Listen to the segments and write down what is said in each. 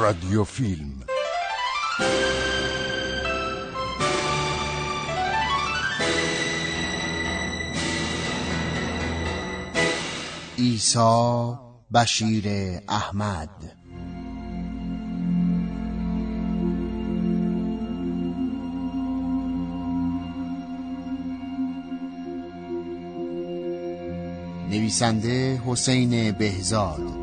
رادیو فیلم ایسا بشیر احمد. نویسنده حسین بهزاد.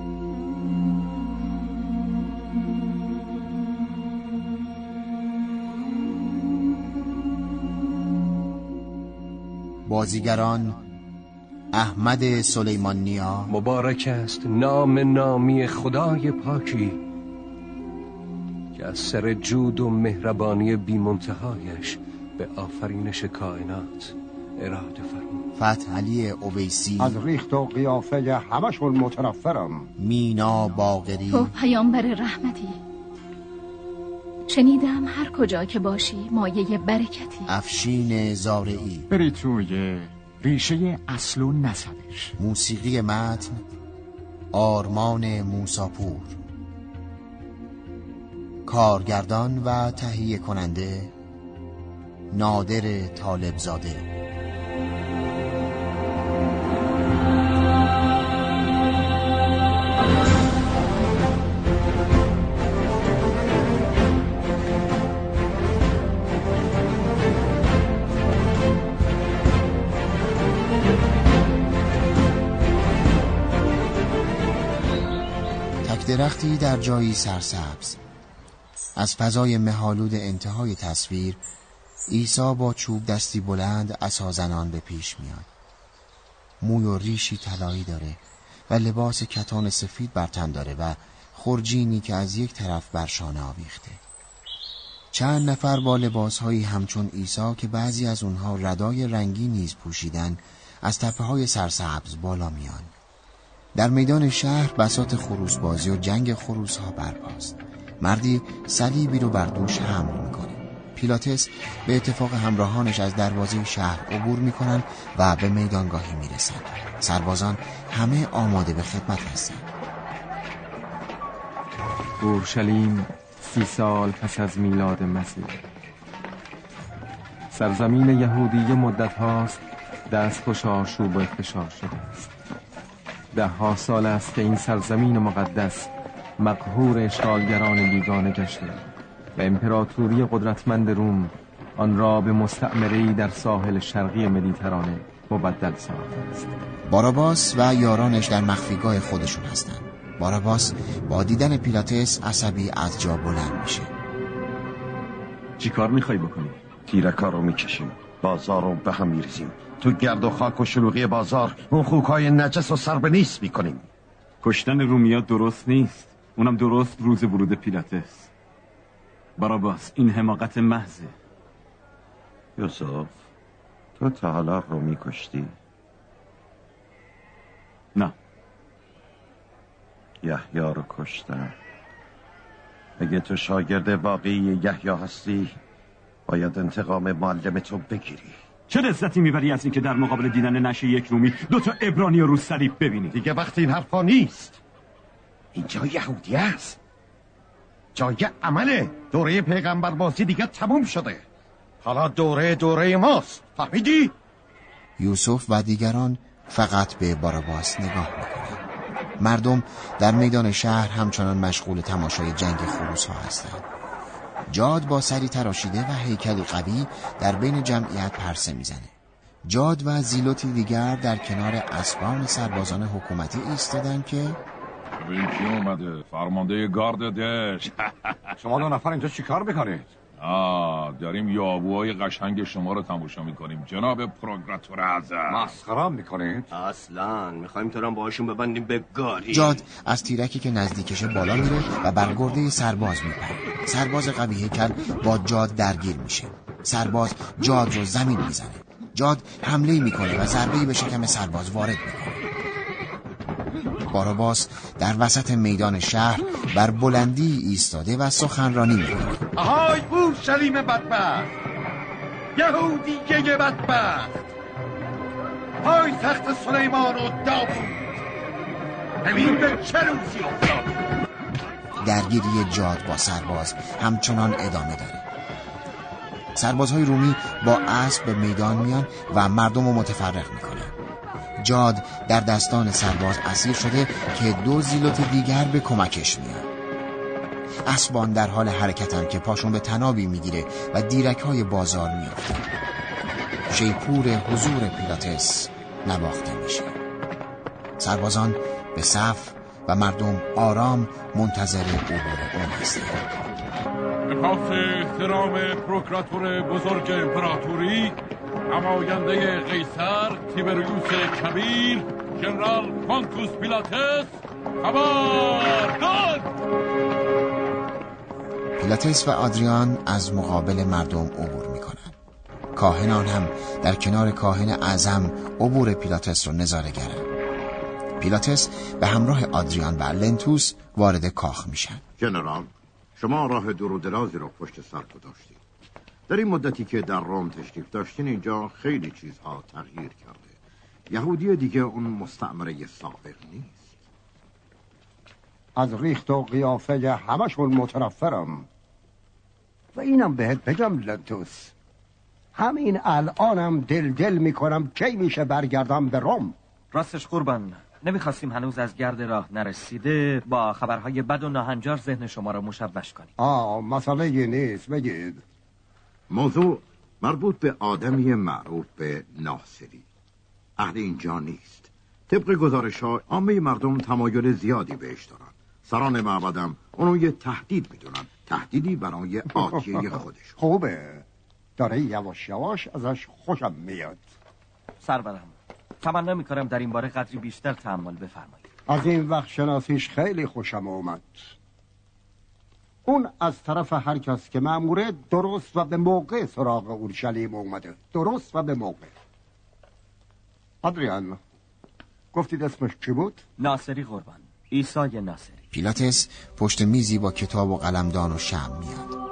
بازیگران احمد سلیمان نیا. مبارک است نام نامی خدای پاکی که از سر جود و مهربانی بیمنتهایش به آفرینش کائنات اراده فرمود. فتح علی اویسی. از ریخت و قیافه همشون متنفرم مینا باقری. تو پیامبر رحمتی. شنیدم هر کجا که باشی مایه برکتی. افشین زارعی. برید توی ریشه اصل و نسبش. موسیقی متن آرمان موساپور. کارگردان و تهیه کننده نادر طالبزاده. درختی در جایی سرسبز. از فضای مهالود انتهای تصویر عیسی با چوب دستی بلند اسازنان به پیش میاد. موی و ریشی طلایی داره و لباس کتان سفید بر تن داره و خورجینی که از یک طرف بر شانه آویخته. چند نفر با لباسهایی همچون عیسی که بعضی از اونها ردای رنگی نیز پوشیدن از تپه های سرسبز بالا میان. در میدان شهر بسات خروس بازی و جنگ خروس ها برپاست. مردی صلیبی رو بر دوش حمل می‌کنه. پیلاتس به اتفاق همراهانش از دروازه شهر عبور می‌کنن و به میدانگاهی می‌رسن. سربازان همه آماده به خدمت هستند. اورشلیم سی سال پس از میلاد مسیح. سرزمین یهودی مدت هاست دست خوش آشوب و افتشار شده است. ده ها سال است که این سرزمین مقدس مقهور اشغالگران بیگانه گشته و امپراتوری قدرتمند روم آن را به مستعمره‌ای در ساحل شرقی مدیترانه مبدل ساخته است. باراباس و یارانش در مخفیگاه خودشون هستند. باراباس با دیدن پیلاتس عصبی از جا بلند میشه. چی کار می‌خوای بکنی؟ تیرکا رو می‌کشیم. بازار رو به هم میریزیم. تو گرد و خاک و شلوغی بازار اون خوکای نجس و سر به نیست می‌کنیم. کشتن رومیا درست نیست. اونم درست روز ورود پیلاتس باراباس این حماقت محضه. یوسف تو تا حالا رو میکشتی؟ نه. یحیی رو کشتن. اگه تو شاگرد واقعی یحیی هستی باید انتقام معلم تو بگیری. چه لذتی می‌بری از اینکه در مقابل دیدن نشه یک رومی دو تا ابرانی رو صلیب ببینی؟ دیگه وقت این حرفا نیست. اینجا یهودی است. جای عمله. دوره پیغمبر بازی دیگه تموم شده. حالا دوره دوره ماست. فهمیدی؟ یوسف و دیگران فقط به باراباس نگاه می‌کنند. مردم در میدان شهر همچنان مشغول تماشای جنگ خروس ها هستند. جاد با سری تراشیده و هیکلی قوی در بین جمعیت پرسه می‌زنه جاد و زیلوتی دیگر در کنار اسبان سربازان حکومتی ایستادن که ببین کی اومده فرمانده گارد دشت شما دو نفر اینجا چیکار می‌کنید؟ آه داریم یابوهای قشنگ شما رو تماشا می‌کنیم. جناب پروگراتور اعظم. مسخرام می‌کنید؟ اصلا. می‌خوایم تو باشون ببندیم به گاری. جاد از تیرکی که نزدیکشه بالا میره و بر گرده سرباز میپره. سرباز قوی هیکل با جاد درگیر میشه. سرباز جاد رو زمین می‌زنه. جاد حمله می‌کنه و ضربه‌ای به شکم سرباز وارد می‌کنه. باراباس در وسط میدان شهر بر بلندی ایستاده و سخنرانی می‌کنه آهای اورشلیم بدبخت یهودی که بدبخت. پای تخت سلیمان و داوود ببین به چه روزی درگیری جاد با سرباز همچنان ادامه داره سربازهای رومی با اسب به میدان میان و مردم رو متفرق می‌کنن جاد در دستان سرباز اسیر شده که دو زیلوت دیگر به کمکش میان اسبان در حال حرکتن که پاشون به تنابی می‌گیره و دیرک های بازار میافتن شیپور حضور پیلاتس نواخته میشه. سربازان به صف و مردم آرام منتظر عبور اون هستند. به پاس احترام پروکراتور بزرگ امپراتوری نماینده قیصر تیبریوس کبیر ژنرال پانتوس پیلاتس خبردار! پیلاتس و آدریان از مقابل مردم عبور می‌کنن کاهنان هم در کنار کاهن اعظم عبور پیلاتس رو نظاره گرن پیلاتس به همراه آدریان و لنتوس وارد کاخ میشن. جنرال شما راه دور و درازی رو پشت سر گذاشتید. در این مدتی که در روم تشریف داشتین اینجا خیلی چیزها تغییر کرده. یهودی دیگه اون مستعمره سابق نیست. از ریخت و قیافه همشون متنفرم. و اینم بهت بگم لنتوس. همین الانم دل دل می‌کنم کی میشه برگردم به روم. راستش قربان نمی‌خواستیم هنوز از گرد راه نرسیده با خبرهای بد و ناهنجار ذهن شما را مشوش کنیم. آه مسئله یه نیست بگید. موضوع مربوط به آدمی معروف به ناصری. اهل اینجا نیست. طبق گزارش ها عامه مردم تمایل زیادی بهش دارن. سران معبدم اونو یه تهدید می‌دونن. تهدیدی برای آتیه خودش خوبه. داره یواش یواش ازش خوشم میاد. سرورم تمنا می‌کنم در این باره قدری بیشتر تحمل بفرمایید. از این وقت شناسیش خیلی خوشم اومد. اون از طرف هر کس که مأموره درست و به موقع سراغ اورشلیم اومده. درست و به موقع. آدریان گفتید اسمش چی بود؟ ناصری قربان. ایسای ناصری. پیلاتس پشت میزی با کتاب و قلمدان و شم میاد.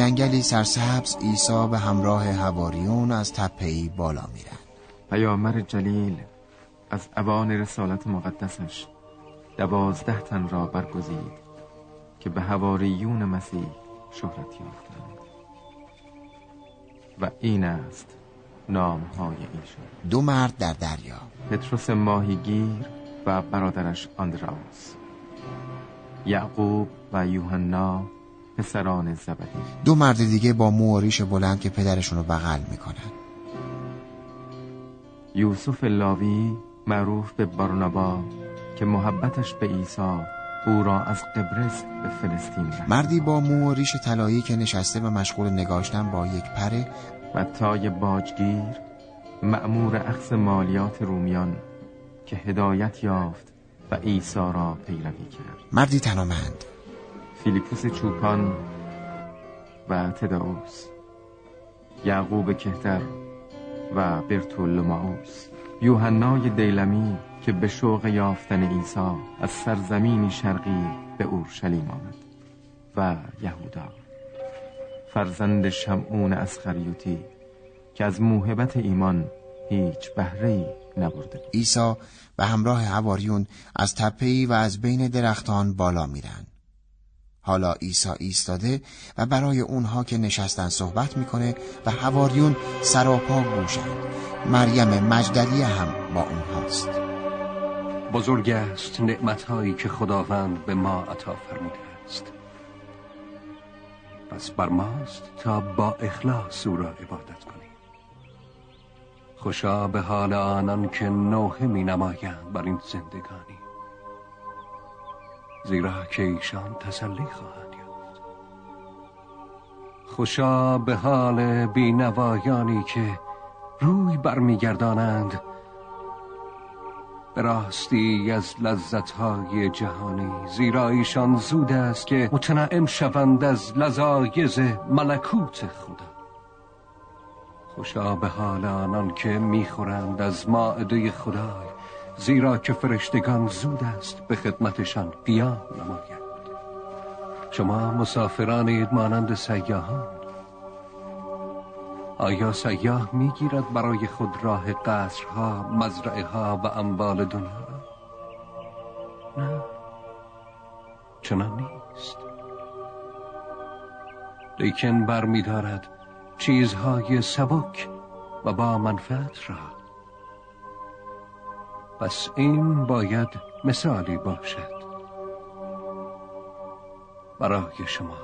جنگلی سرسبز عیسی به همراه هواریون از تپهی بالا میرن. پیامبر جلیل از اوان رسالت مقدسش دوازده تن را برگزید که به هواریون مسیح شهرت یافتند. و این است نامهای ایشان. دو مرد در دریا. پتروس ماهیگیر و برادرش آندراوس یعقوب و یوحنا پسران زبدی. دو مرد دیگه با مو و ریش بلند که پدرشون رو بغل می‌کنن. یوسف لاوی معروف به بارنابا که محبتش به عیسی او را از قبرس به فلسطین رفت. مردی با مو و ریش طلایی که نشسته و مشغول نگاشتن با یک پره و تای باجگیر مأمور اخذ مالیات رومیان که هدایت یافت و عیسی را پیروی کرد. مردی تنومند فیلیپوس چوپان و تداوس یعقوب کهتر و برتولمائوس یوحنای دیلمی که به شوق یافتن عیسی از سرزمینی شرقی به اورشلیم آمد و یهودا فرزند شمعون اسخریوتی که از موهبت ایمان هیچ بهره‌ای نبرده عیسی به همراه هواریون از تپهی و از بین درختان بالا میرن حالا عیسی ایستاده و برای اونها که نشستن صحبت می‌کنه و هواریون سراپا گوشند مریم مجدلیه هم با اونهاست بزرگ است نعمتهایی که خداوند به ما عطا فرموده است. پس بر ماست تا با اخلاص او را عبادت کنیم. خوشا به حال آنان که نوحه می نمایند بر این زندگانی زیرا که ایشان تسلی خواهند یافت. خوشا به حال بینوایانی که روی برمیگردانند. به راستی از لذتهای جهانی زیرا ایشان زود است که متنعم شوند از لذایز ملکوت خدا. خوشا به حال آنان که می‌خورند از ماعده خدای. زیرا که فرشتگان زود است به خدمتشان قیام نماید. شما مسافرانید مانند سیاهان آیا سیاه می‌گیرد برای خود راه قصرها مزرعه ها و اموال دنیا؟ نه. چنان نیست. لیکن برمیدارد چیزهای سبک و با منفعت را پس این باید مثالی باشد. برای شما.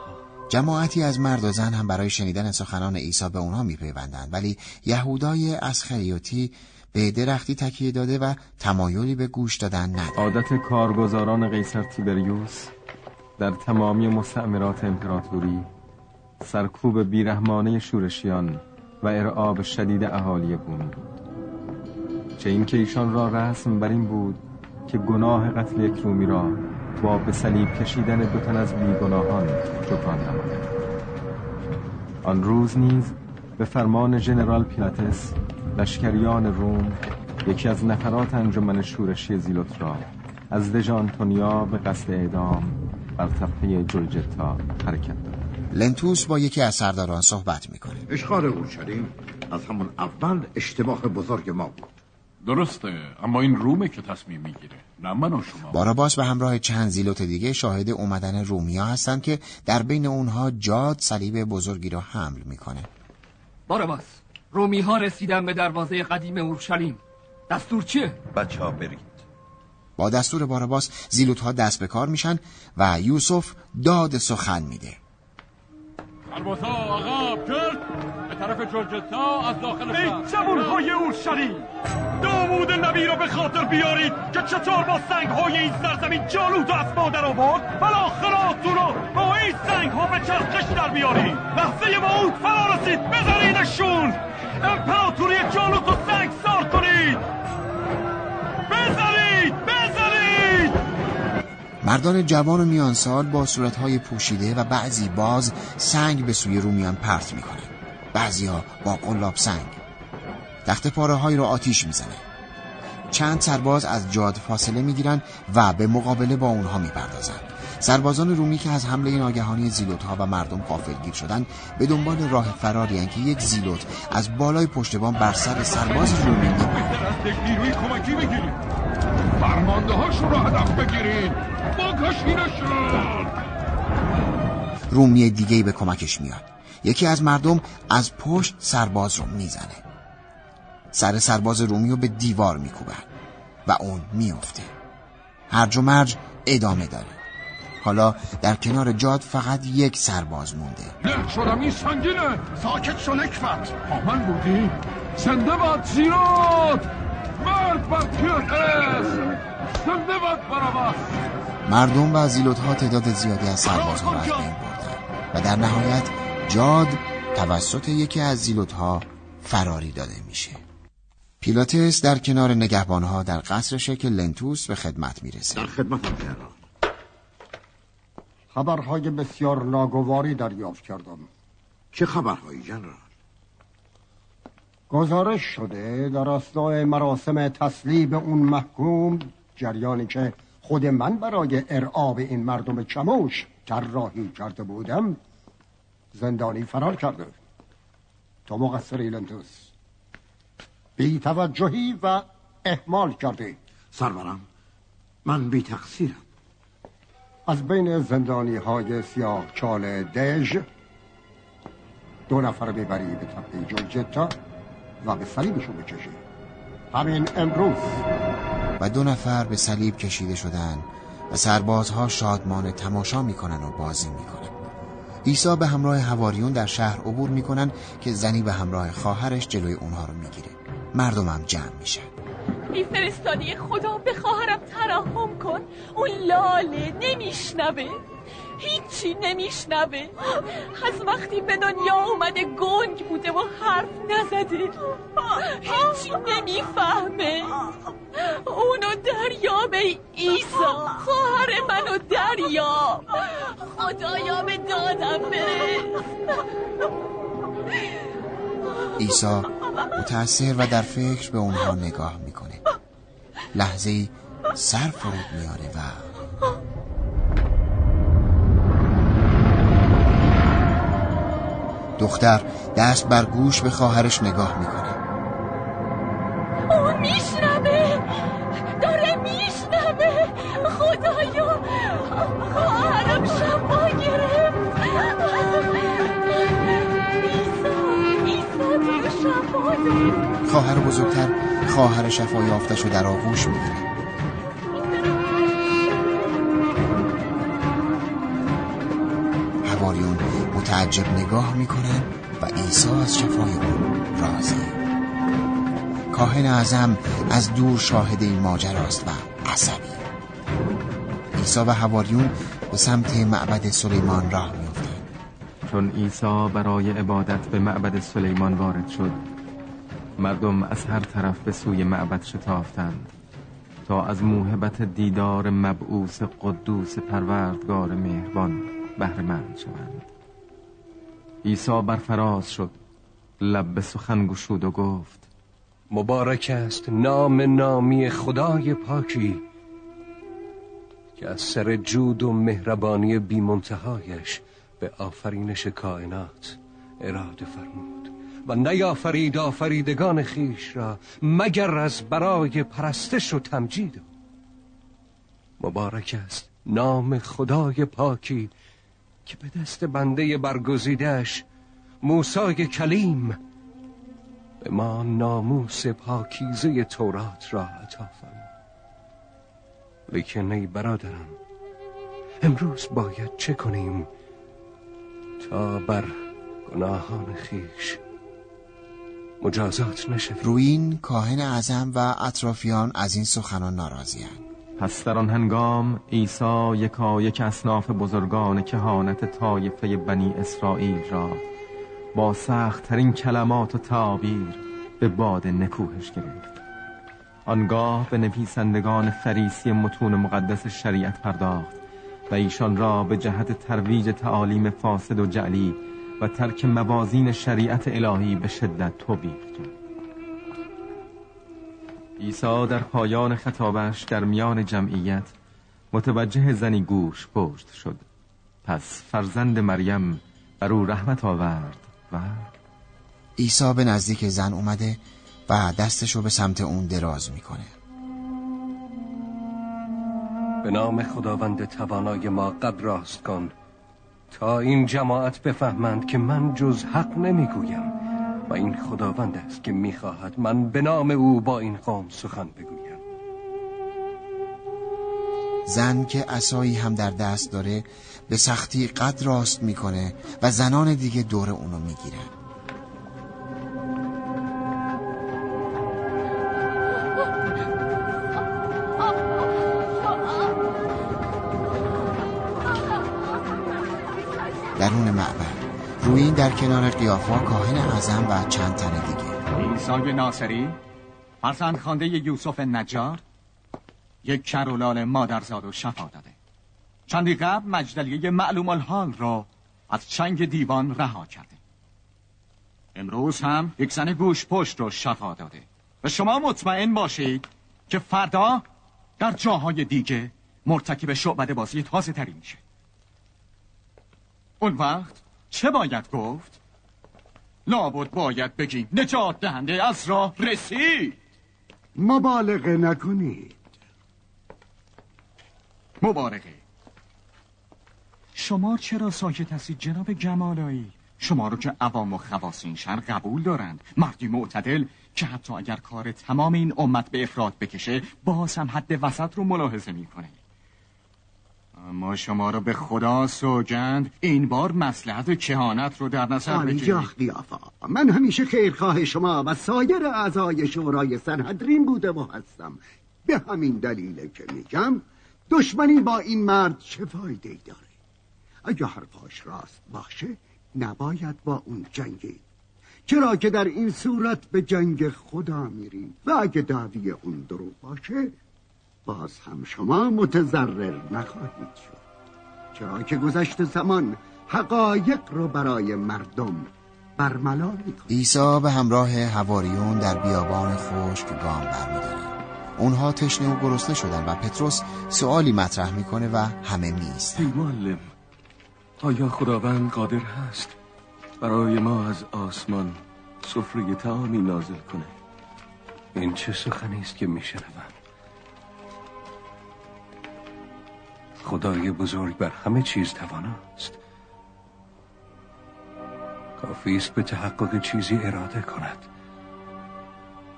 جماعتی از مرد و زن هم برای شنیدن سخنان عیسی به اونها میپیوندند ولی یهودای اسخریوتی به درختی تکیه داده و تمایلی به گوش دادن ندارد عادت کارگزاران قیصر تیبریوس در تمامی مستعمرات امپراتوری سرکوب بیرحمانه شورشیان و ارعاب شدید اهالی بومی بود. چه اینکه ایشان را رسم بر این بود که گناه قتل یک رومی را با به صلیب کشیدن دو تن از بیگناهان جبران نمایند آن روز نیز به فرمان ژنرال پیلاتس لشکریان روم یکی از نفرات انجمن شورشی زیلوت را از دژ آنتونیا به قصد اعدام بر تپه جلجتا حرکت داد. لنتوس با یکی از سرداران صحبت می‌کنه. اشغال اورشلیم از همون اول اشتباه بزرگ ما بود. درسته اما این رومه که تصمیم می‌گیره نه من و شما. باراباس به همراه چند زیلوت دیگه شاهد اومدن رومیا هستند که در بین اونها جاد صلیب بزرگی را حمل می‌کنه. باراباس رومی ها رسیدن به دروازه قدیم اورشلیم. دستور چیه؟ بچه ها برید. با دستور باراباس زیلوت ها دست به کار میشن و یوسف داد سخن میده. سربازا عقب کرد. به طرف جلجتا از داخل ای های اورشلیم داوود نبی را به خاطر بیارید که چطور با سنگ های این سرزمین جالوت از مادر آورد. بالاخره رو با این سنگ ها به چرخش در بیارید. لحظه موت فرا رسید. بزنیدشون امپراتوری جالوت و سنگ سار کنید. مردان جوان و میان سال با صورتهای پوشیده و بعضی باز سنگ به سوی رومیان پرت می‌کنن بعضی ها با قلاب سنگ. تخت پاره را آتیش می‌زنه چند سرباز از جاد فاصله می‌گیرن و به مقابله با اونها می‌پردازن سربازان رومی که از حمله ناگهانی زیلوت ها و مردم قافلگیر شدن به دنبال راه فراری که یک زیلوت از بالای پشت بام بر سر سرباز رومی میپرد فرمانده هاشون رو هدف بگیرید. بکشینشون رومی دیگه به کمکش میاد. یکی از مردم از پشت سرباز رو می‌زنه. سر سرباز رومی رو به دیوار میکوبن و اون میفته هرج و مرج ادامه داره. حالا در کنار جاد فقط یک سرباز مونده. نه شدم این سنگینه. ساکت شو نکفت. آمن بودی؟ زنده باد زیراد مرد بر پیلاتس زنده باد باراباس مردم و زیلوت ها تعداد زیادی از سربازها را از بین و در نهایت جاد توسط یکی از زیلوت ها فراری داده میشه. پیلاتس در کنار نگهبانها در قصر شکل لنتوس به خدمت می‌رسه. در جنرال خبرهای بسیار ناگواری دریافت کردم. چه خبرهایی جنرال؟ گزارش شده در اثناء مراسم تسلیب اون محکوم جریانی که خود من برای ارعاب این مردم چموش طراحی کرده بودم زندانی فرار کرده. تو مقصری لنتوس بی توجهی و احمال کرده. سرورم من بی تقصیرم. از بین زندانی های سیاه چال دژ دو نفر ببری به جلجتا و به صلیبشون بکشی. همین امروز. و دو نفر به صلیب کشیده شدن و سربازها شادمان تماشا می‌کنن و بازی می‌کنن. عیسی به همراه هواریون در شهر عبور می‌کنن که زنی به همراه خواهرش جلوی اونها رو می‌گیره. مردمم جمع میشن. ای فرستادی خدا به خواهرم ترحم کن. اون لاله نمیشنوه. هیچی نمیشنوه. از وقتی به دنیا اومده گنگ بوده و حرف نزده. هیچی نمی‌فهمه. اونو دریاب ای ایسا خواهر منو دریاب. خدایا به دادم برس عیسی متأثر و در فکر به اونها نگاه می‌کنه. لحظه سر فرود میاره و دختر دست بر گوش به خواهرش نگاه می‌کنه. اون میشنمه داره میشنمه خدایا. خواهرم شفا گرفت. خواهر بزرگتر خواهر شفا یافته شو در آغوش می‌گیره. متعجب نگاه می‌کنن و عیسی از شفای اون راضی. کاهن اعظم از دور شاهد این ماجراست و عصبی. عیسی و هواریون به سمت معبد سلیمان راه میافتند. چون عیسی برای عبادت به معبد سلیمان وارد شد مردم از هر طرف به سوی معبد شتافتند تا از موهبت دیدار مبعوث قدوس پروردگار مهربان بهرهمند شوند. عیسی برفراز شد. لب به سخن گشود و گفت مبارک است نام نامی خدای پاکی که از سر جود و مهربانی بیمنتهایش به آفرینش کائنات اراده فرمود و نیافرید آفریدگان خیش را مگر از برای پرستش و تمجید. مبارک است نام خدای پاکی که به دست بنده برگزیدش موسای کلیم به ما ناموس پاکیزه تورات را عطا فرمود لیکن ای برادرم امروز باید چه کنیم تا بر گناهان خیش مجازات نشویم؟ روین کاهن اعظم و اطرافیان از این سخنان ناراضیان پس در آن هنگام عیسی یکا یک اصناف بزرگان کهانت طایفه بنی اسرائیل را با سخت ترین کلمات و تعابیر به باد نکوهش گرفت. آنگاه به نویسندگان فریسی متون مقدس شریعت پرداخت و ایشان را به جهت ترویج تعالیم فاسد و جعلی و ترک موازین شریعت الهی به شدت توبیخ کرد. عیسی در پایان خطابش در میان جمعیت متوجه زنی گوش پشت شد. پس فرزند مریم بر او رحمت آورد و عیسی به نزدیک زن اومده و دستشو به سمت اون دراز می‌کنه. به نام خداوند توانای ما قد راست کن تا این جماعت بفهمند که من جز حق نمی‌گویم. و این خداوند است که می‌خواهد من به نام او با این قوم سخن بگویم. زن که اسایی هم در دست داره به سختی قد راست می‌کنه و زنان دیگه دور اونو می‌گیرن. درون معبد. روی در کنار قیافا کاهن اعظم و چند تن دیگه. عیسی ناصری فرزند خانده یوسف نجار یک کرولال مادرزاد و شفا داده. چندی قبل مجدلیه معلوم الحال را از چنگ دیوان رها کرده. امروز هم یک زن گوش پشت رو شفا داده. و شما مطمئن باشید که فردا در جاهای دیگه مرتکب شعبده بازی تازه تری میشه. اون وقت چه باید گفت؟ لابد باید بگیم نجات دهنده از راه رسید. مبالغه نکنید. مبارکه شما چرا ساکت هستید جناب جمالایی؟ شما رو که عوام و خواص این شهر قبول دارند. مردی معتدل که حتی اگر کار تمام این امت به افراد بکشه باز هم حد وسط رو ملاحظه می‌کنه. اما شما رو به خدا سوگند این بار مسلحت کهانت رو در نظر بگیرید. قیافا من همیشه خیرخواه شما و سایر اعضای شورای سنهدرین بوده و هستم. به همین دلیل که میگم دشمنی با این مرد چه فایده داره؟ اگه حرفاش راست باشه نباید با اون جنگید. چرا که در این صورت به جنگ خدا میریم و اگه دعوی اون دروغ باشه باز هم شما متضرر نخواهید شد. چرا که گذشت زمان حقایق رو برای مردم برملا می‌کنه. عیسی به همراه هواریون در بیابان خشک گام برمیدارن اونها تشنه و گرسنه شدن و پتروس سوالی مطرح می‌کنه و همه میست ای معلم آیا خداوند قادر هست برای ما از آسمان سفره تعامی نازل کنه؟ این چه سخنی است که میشنوم خدای بزرگ بر همه چیز تواناست. کافی است به تحقق چیزی اراده کند.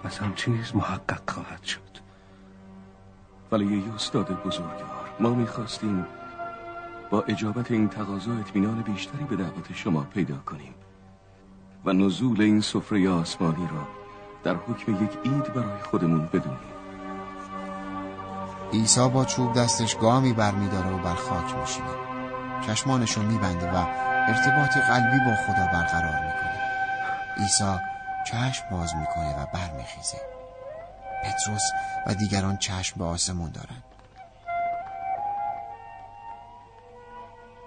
پس آن چیز محقق خواهد شد. ولی ای استاد بزرگوار ما می‌خواستیم با اجابت این تقاضا اطمینان بیشتری به دعوت شما پیدا کنیم و نزول این سفره آسمانی را در حکم یک عید برای خودمون بدونیم. عیسی با چوب دستش گامی برمیداره و بر خاک میشینه. چشمانشو میبنده و ارتباط قلبی با خدا برقرار می‌کنه. عیسی چشم باز می‌کنه و برمیخیزه. پتروس و دیگران چشم به آسمون دارن.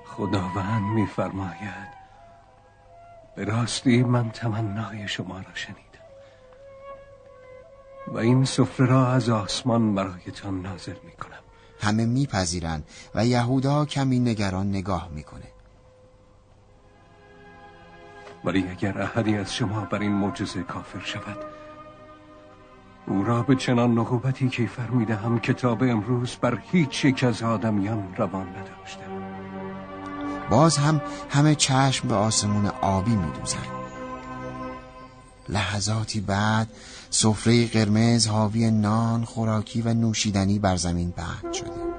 خداوند میفرماید به راستی من تمنای شما را شنیدم. و این سفره را از آسمان برایتان نازل می‌کنم. همه میپذیرن و یهودا کمی نگران نگاه می‌کنه. ولی اگر احدی از شما بر این معجزه کافر شود او را به چنان نقوبتی که فرمیدهم کتاب امروز بر هیچ یک از آدمیان روان نداشته. باز هم همه چشم به آسمون آبی میدوزن لحظاتی بعد سفره قرمز حاوی نان خوراکی و نوشیدنی بر زمین پهن شده.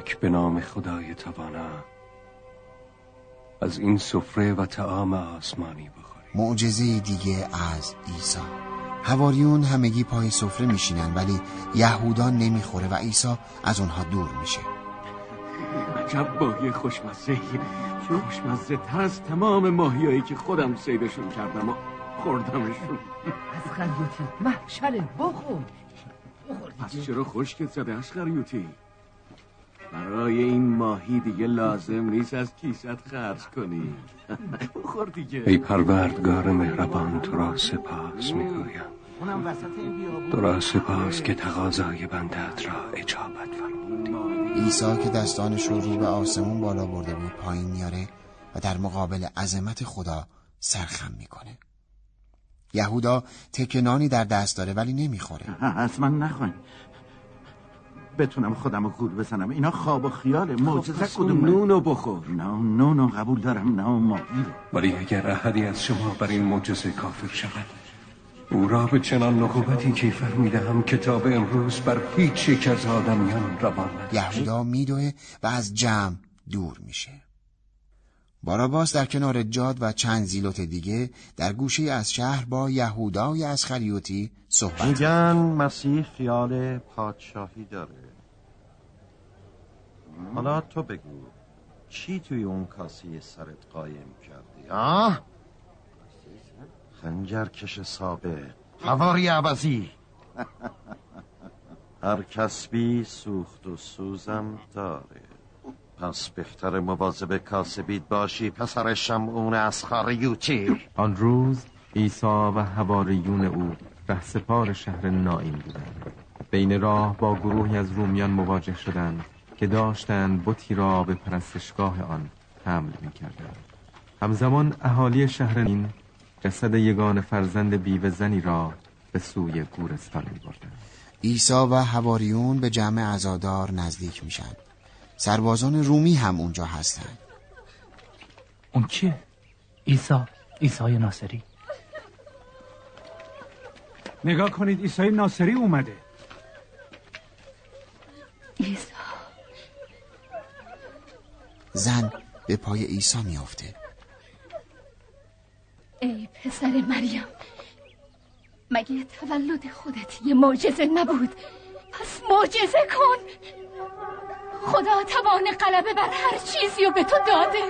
اینک به نام خدای توانا. از این سفره و تعام آسمانی بخورید معجزه دیگه از عیسی. هواریون همگی پای سفره میشینن ولی یهودا نمی‌خوره و عیسی از اونها دور میشه. عجب ماهی خوشمزه. خوشمزه تر از تمام ماهیایی که خودم سیدشون کردم و خوردمشون. از خریوتی محشره بخور. پس چرا خشکت زده از خریوتی برای این ماهی دیگه لازم نیست از کیست خرج کنی. بخور دیگه. ای پروردگار مهربان تو را سپاس می‌گویم. اونم وسط این بیابون. تو را سپاس که تقاضای بندت را اجابت فرمودی. عیسی که دستانش رو رو به آسمون بالا برده بود پایین میاره و در مقابل عظمت خدا سرخم می‌کنه. یهودا تکنانی در دست داره ولی نمی‌خوره. از من نخواین بتونم خودم رو گول بزنم. اینا خواب و خیاله. معجزه پس اون کدومه نونو بخور. نه نونو قبول دارم. نه ماهی رو. ولی اگر احدی از شما بر این معجزه کافر شود او را به چنان نقوبتی که فرمیدهم کتاب امروز بر هیچ یک از آدمیان روان یهودا میدوه و از جمع دور میشه. باراباس در کنار جاد و چند زیلوت دیگه در گوشه از شهر با یهودای از خریوتی صحبت میگن مسیح خیال پادشاهی داره. حالا تو بگو چی توی اون کاسه سرت قایم کردی؟ آه؟ خنجر کش سابه هواری عوضی. هر کسبی سوخت و سوزم داره. پس بهتر مواظب کاسبید باشی پسر شمعون از خاریوتی آن روز عیسی و حواریون او رهسپار شهر نائین بودند بین راه با گروهی از رومیان مواجه شدند که داشتند بتی را به پرستشگاه آن حمل می کردند. همزمان اهالی شهر این جسد یگان فرزند بیوه زنی را به سوی گورستان می بردند. عیسی و هواریون به جمع عزادار نزدیک میشن سربازان رومی هم اونجا هستن. اون کیه؟ ایسا ایسای ناصری. نگاه کنید ایسای ناصری اومده. ایسا زن به پای ایسا میافته. ای پسر مریم مگه تولد خودت یه معجزه نبود؟ پس معجزه کن! خدا توان غلبه بر هر چیزی رو به تو داده.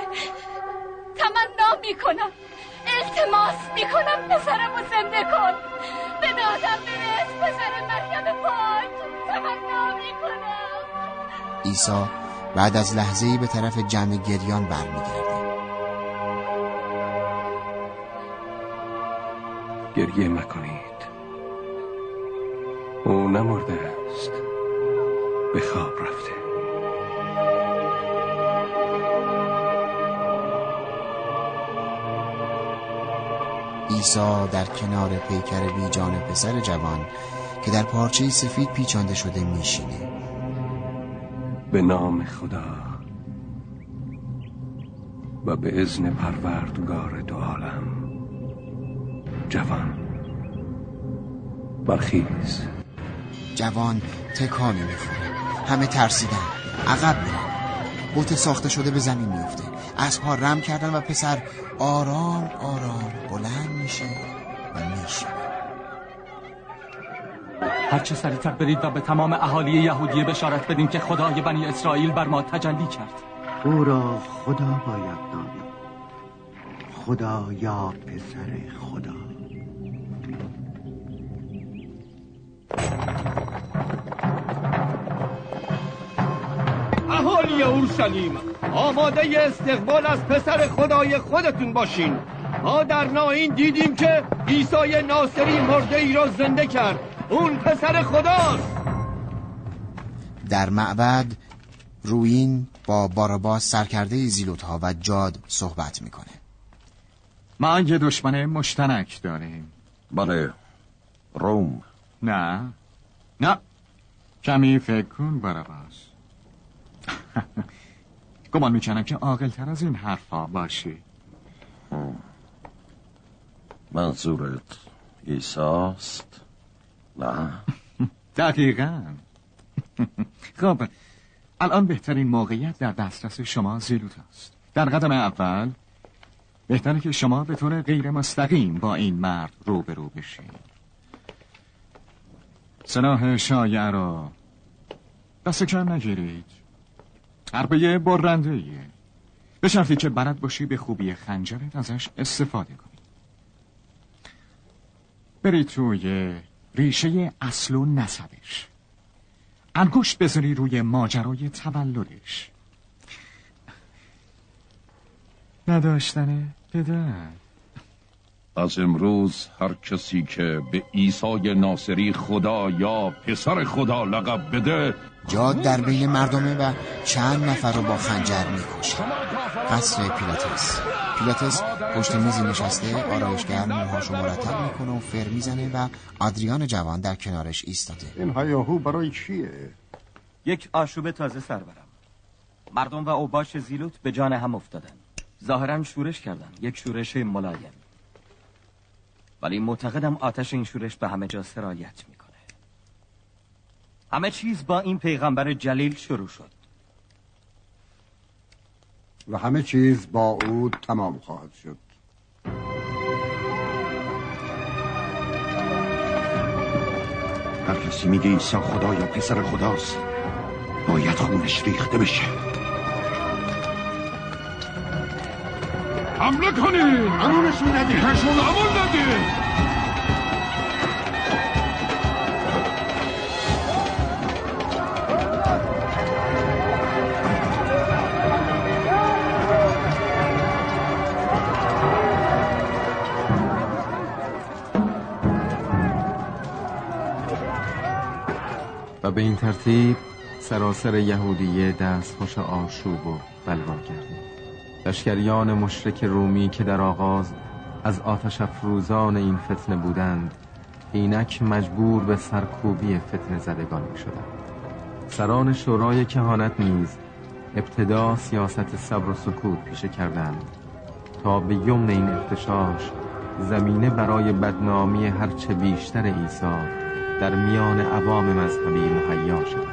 تمنا می‌کنم التماس می‌کنم پسرمو زنده کن. به دادم برس پسر مریم پاک تمنا می‌کنم. عیسی بعد از لحظه ای به طرف جمع گریان برمیگرده. گریه مکنید. او نمرده است. به خواب رفته. عیسی در کنار پیکر بیجان پسر جوان که در پارچه سفید پیچانده شده میشینه. به نام خدا و به ازن پروردگار دو عالم. جوان برخیز. جوان تکانی می‌خوره. همه ترسیدن. عقب میرن. بوت ساخته شده به زمین میفته اسبها رم کردن و پسر آرام آرام بلند میشه و میشه هرچه سریعتر برید و به تمام اهالی یهودیه بشارت بدین که خدای بنی اسرائیل بر ما تجلی کرد. او را خدا باید نامید خدا یا پسر خدا. اهالی اورشلیم. آماده استقبال از پسر خدای خودتون باشین. ما در ناین دیدیم که عیسی ناصری مرده ای را زنده کرد. اون پسر خداست. در معبد روین با باراباس سرکرده زیلوت ها و جاد صحبت می‌کنه. ما یه دشمن مشترک داریم. بله. روم. نه. نه. کمی فکر کن باراباس. گمان می‌کنم که عاقلتر از این حرفا باشی. منظورت ایساست؟ نه. دقیقا. خب الان بهترین موقعیت در دسترس شما زیلوت است. در قدم اول بهتره که شما به طور غیر مستقیم با این مرد روبرو بشید سلاح شایع را دست کم نگیرید. حربه برنده ایه به شرطی که بلد باشی به خوبی خنجرت ازش استفاده کنی. برید توی ریشه اصل و نسبش. انگشت بذاری روی ماجرای تولدش. نداشتن پدر. از امروز هر کسی که به عیسی ناصری خدا یا پسر خدا لقب بده جاد در بین مردمه و چند نفر رو با خنجر می‌کشه. قصر پیلاتس. پیلاتس پشت میزی نشسته آرایشگر موهاشو مرتب می‌کنه و فر می‌زنه و آدریان جوان در کنارش ایستاده. این هیاهو برای چیه؟ یک آشوب تازه سرورم مردم و اوباش زیلوت به جان هم افتادن. ظاهرا شورش کردن. یک شورش ملایم. ولی معتقدم آتش این شورش به همه جا سرایت می‌کنه. همه چیز با این پیغمبر جلیل شروع شد. و همه چیز با او تمام خواهد شد. هر کسی میگه عیسی خدا یا پسر خداست باید خونش ریخته بشه. حمله کنید. امونشون ندید کشون امون ندید به این ترتیب سراسر یهودیه دست خوش آشوب و بلوا کردند لشکریان مشرک رومی که در آغاز از آتش افروزان این فتنه بودند اینک مجبور به سرکوبی فتنه زدگان می شدند سران شورای کهانت نیز ابتدا سیاست صبر و سکوت پیشه کردند تا به یمن این اختشاش زمینه برای بدنامی هرچه بیشتر عیسی در میان عوام مذهبی مهیا شد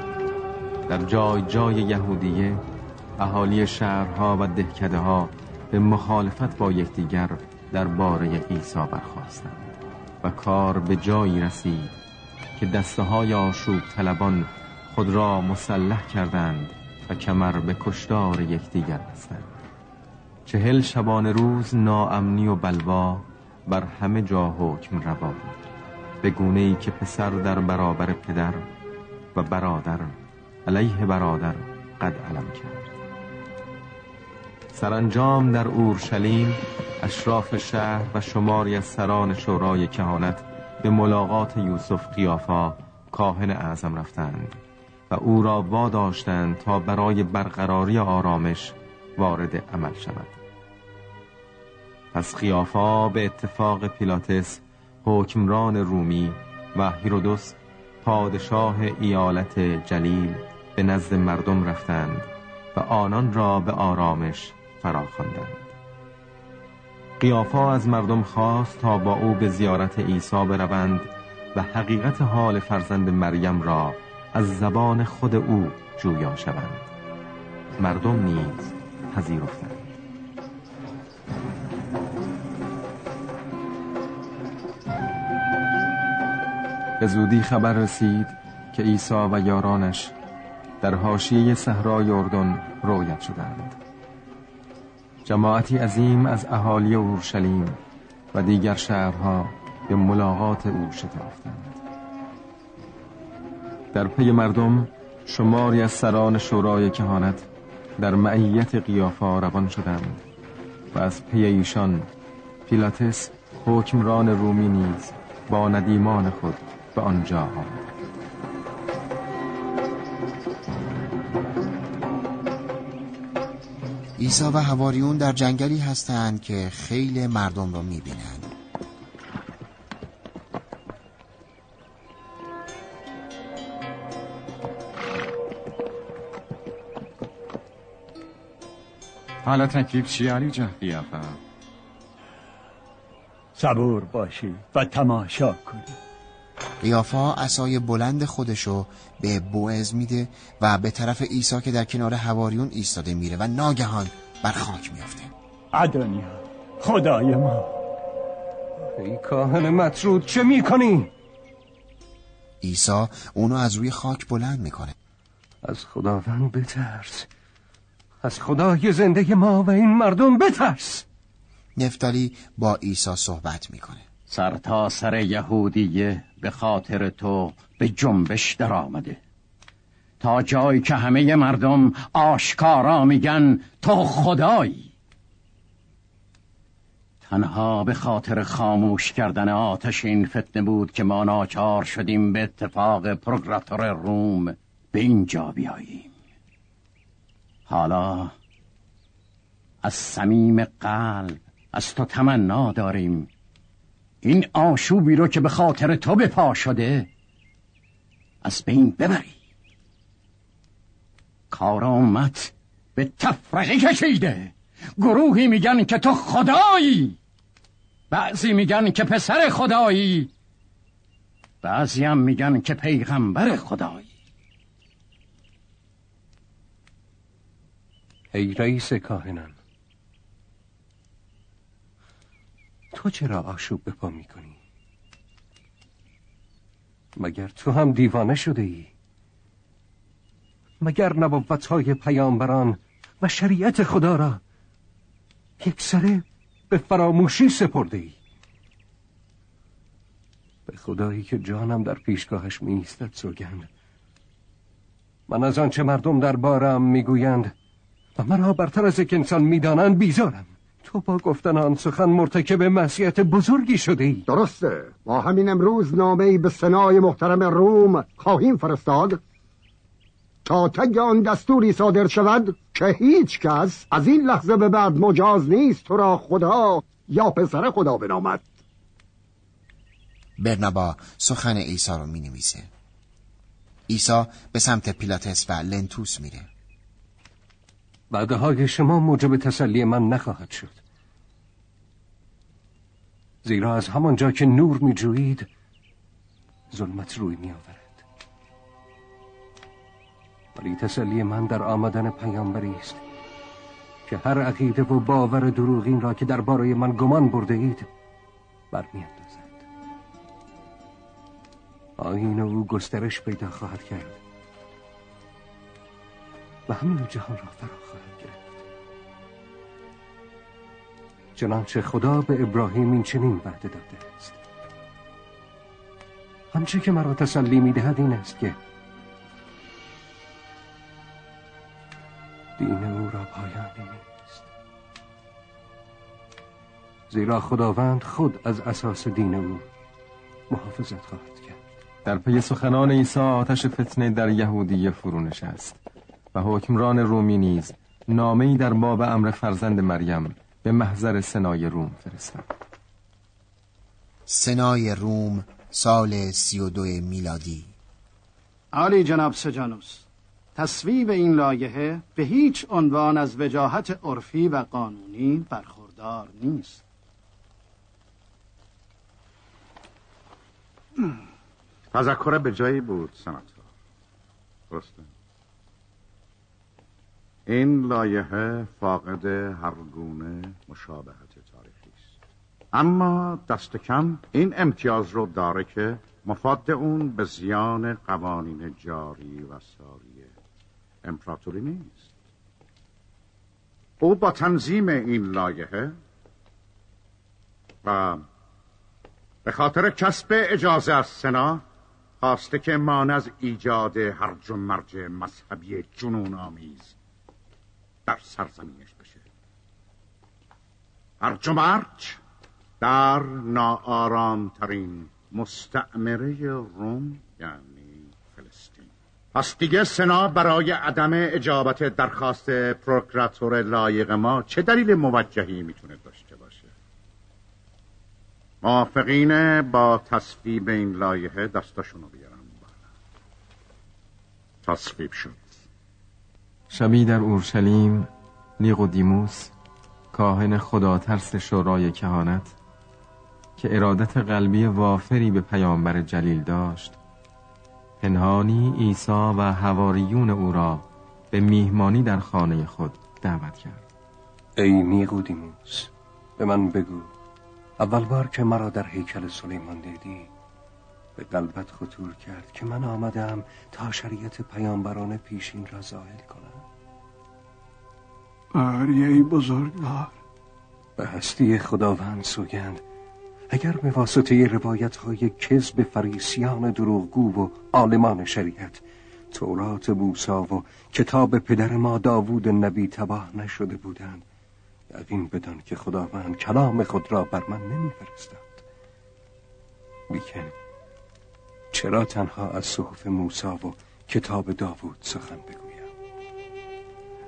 در جای جای یهودیه اهالی شهرها و دهکده ها به مخالفت با یکدیگر درباره عیسی برخواستند و کار به جایی رسید که دسته های آشوب طلبان خود را مسلح کردند و کمر به کشتار یکدیگر بستند. چهل شبان روز ناامنی و بلوا بر همه جا حکم روا بود. به گونه ای که پسر در برابر پدر و برادر علیه برادر قد علم کرد. سرانجام در اورشلیم اشراف شهر و شماری از سران شورای کهانت به ملاقات یوسف قیافا کاهن اعظم رفتند و او را واداشتند تا برای برقراری آرامش وارد عمل شود. پس قیافا به اتفاق پیلاتس حکمران رومی و هیرودوس پادشاه ایالت جلیل به نزد مردم رفتند و آنان را به آرامش فراخواندند. قیافا از مردم خواست تا با او به زیارت عیسی بروند و حقیقت حال فرزند مریم را از زبان خود او جویا شوند. مردم نیز پذیرفتند. به زودی خبر رسید که عیسی و یارانش در حاشیه صحرای اردن رویت شدند. جماعتی عظیم از اهالی اورشلیم و دیگر شهرها به ملاقات او شتافتند. در پی مردم شماری از سران شورای کهانت در معیت قیافا روان شدند و از پی ایشان پیلاتس حکمران رومی نیز با ندیمان خود به آنجا آمد. عیسی و هواریون در جنگلی هستند که خیلی مردم را می‌بینند. حالا تکلیف چی علی جهدی صبور باشی و تماشا کنی. قیافا اسای بلند خودشو به بوعز میده و به طرف عیسی که در کنار هواریون ایستاده میره و ناگهان بر خاک میافته. ادونیا خدای ما. ای کاهن مطرود چه می‌کنی؟ عیسی اونو از روی خاک بلند می‌کنه. از خداوند بترس. از خدای زنده ما و این مردم بترس. نفتالی با عیسی صحبت می‌کنه. سر تا سر یهودیه به خاطر تو به جنبش در آمده تا جایی که همه مردم آشکارا میگن تو خدایی. تنها به خاطر خاموش کردن آتش این فتنه بود که ما ناچار شدیم به اتفاق پروگراتور روم به اینجا بیاییم. حالا از صمیم قلب از تو تمنا داریم. این آشوبی رو که به خاطر تو به پا شده از بین ببری. کارامت به تفرقه کشیده. گروهی میگن که تو خدایی بعضی میگن که پسر خدایی بعضی هم میگن که پیغمبر خدایی. ای رئیس کاهنان تو چرا آشوب به پا می‌کنی؟ مگر تو هم دیوانه شده ای؟ مگر نبوت های پیامبران و شریعت خدا را یک سره به فراموشی سپرده ای؟ به خدایی که جانم در پیشگاهش می ایستد سوگند من از آنچه مردم در بارم می‌گویند و مرا برتر از یک انسان می‌دانند بیزارم تو با گفتن آن سخن مرتکب مسیحت بزرگی شده ای درسته. با همین امروز نامه به سنای محترم روم خواهیم فرستاد. تا تگ آن دستوری صادر شود که هیچ کس از این لحظه به بعد مجاز نیست تو را خدا یا پسر خدا بنامد. برنبا سخن عیسی رو می نویسه عیسی به سمت پیلاتس و لنتوس میره. بعدهای شما موجب تسلی من نخواهد شد. زیرا از همانجا که نور می جوید ظلمت روی می آورد ولی تسلی من در آمدن پیامبری است که هر عقیده و باور دروغین را که درباره من گمان برده اید برمیاندازد آین او گسترش پیدا خواهد کرد و همین جهان را فرا خواهد چنانچه خدا به ابراهیم این چنین وعده داده است. همچه که مرا تسلی می‌دهد این است که دین او را پایانی نیست. زیرا خداوند خود از اساس دین او محافظت خواهد کرد. در پی سخنان عیسی آتش فتنه در یهودی فرو نشست و حکمران رومی نیز نامه‌ای در باب امر فرزند مریم به محضر سنای روم فرستاد سنای روم سال سی و دو میلادی. عالی جناب سجانوس تصویب این لایحه به هیچ عنوان از وجاهت عرفی و قانونی برخوردار نیست. تذکر به جایی بود سناتور. درسته؟ این لایحه فاقد هر گونه مشابهت تاریخی است. اما دست کم این امتیاز رو داره که مفاد اون به زیان قوانین جاری و ساری امپراتوری نیست. او با تنظیم این لایحه و به خاطر کسب اجازه از سنا خواسته که مان از ایجاد هرج و مرج مذهبی جنون آمیز در سرزمینش بشه. هرج و مرج در ناآرامترین مستعمره روم یعنی فلسطین. پس دیگه سنا برای عدم اجابت درخواست پروکراتور لایق ما چه دلیل موجهی می‌تونه داشته باشه؟ موافقین با تصویب این لایحه دستاشون رو بیارم تصویب شد. شبی در اورشلیم نیقودیموس کاهن خدا ترس شورای کهانت که ارادت قلبی وافری به پیامبر جلیل داشت. پنهانی عیسی و حواریون او را به میهمانی در خانه خود دعوت کرد. ای نیقودیموس به من بگو اول بار که مرا در هیکل سلیمان دیدی. به قلبت خطور کرد که من آمدم تا شریعت پیامبران پیشین را زائل کنم. آری ای بزرگوار. به هستی خداوند سوگند اگر به واسطه روایت های کذب فریسیان دروغگو و عالمان شریعت تورات موسا و کتاب پدر ما داوود نبی تباه نشده بودند یقین بدان که خداوند کلام خود را بر من نمیفرستد لیکن چرا تنها از صحف موسا و کتاب داوود سخن بگویم؟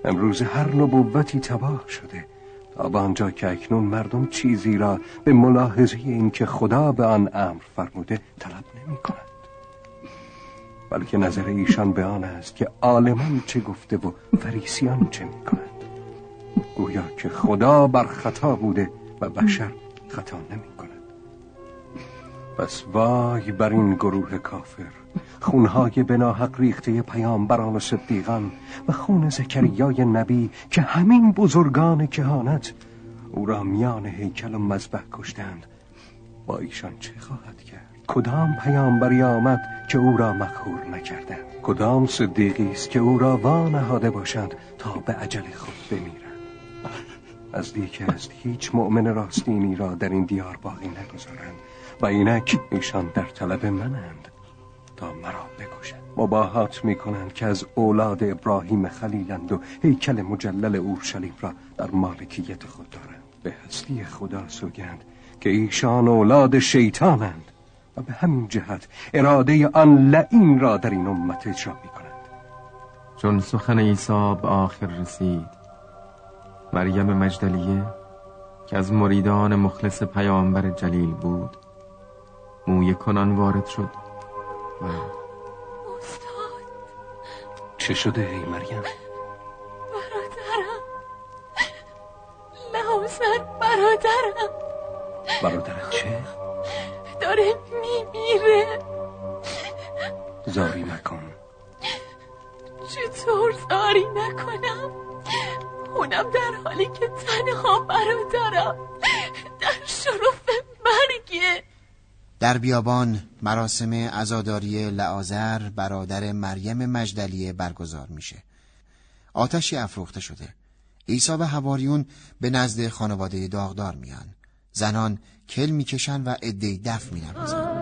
امروز هر نبوتی تباه شده. تا آنجا که اکنون مردم چیزی را به ملاحظه این که خدا به آن امر فرموده طلب نمی کند. بلکه نظر ایشان به آن است که عالمان چه گفته و فریسیان چه می کند. گویا که خدا بر خطا بوده و بشر خطا نمی پس وای بر این گروه کافر. خونهای بناحق ریخته پیامبران و صدیقان و خون زکریای نبی که همین بزرگان کهانت او را میان هیکل و مذبح کشتند. با ایشان چه خواهد کرد؟ کدام پیامبری آمد که او را مخور نکردند؟ کدام صدیقی است که او را وانهاده باشد تا به عجل خود بمیرد از دیگه است هیچ مؤمن راستینی را در این دیار باقی نگذارند. و اینک ایشان در طلب منند تا مرا بکشند مباهات می‌کنند که از اولاد ابراهیم خلیلند و هیکل مجلل اورشلیم را در مالکیت خود دارند. به هستی خدا سوگند که ایشان اولاد شیطانند و به همین جهت اراده آن لعین را در این امت اجرا می‌کنند. چون سخن عیسی به آخر رسید مریم مجدلیه که از مریدان مخلص پیامبر جلیل بود موی کنان وارد شد. و استاد. چه شده ای مریم؟ برادرم. لحظت برادرم. برادرت چه؟ داره میمیره. زاری نکن. چطور زاری نکنم؟ اون بمونم در حالی که تنها برادرم. در شرف مرگه. در بیابان مراسم عزاداری لعازر برادر مریم مجدلیه برگزار میشه. آتشی افروخته شده. عیسی و هواریون به نزد خانواده داغدار میان. زنان کل می‌کشن و عده دف مینوازن.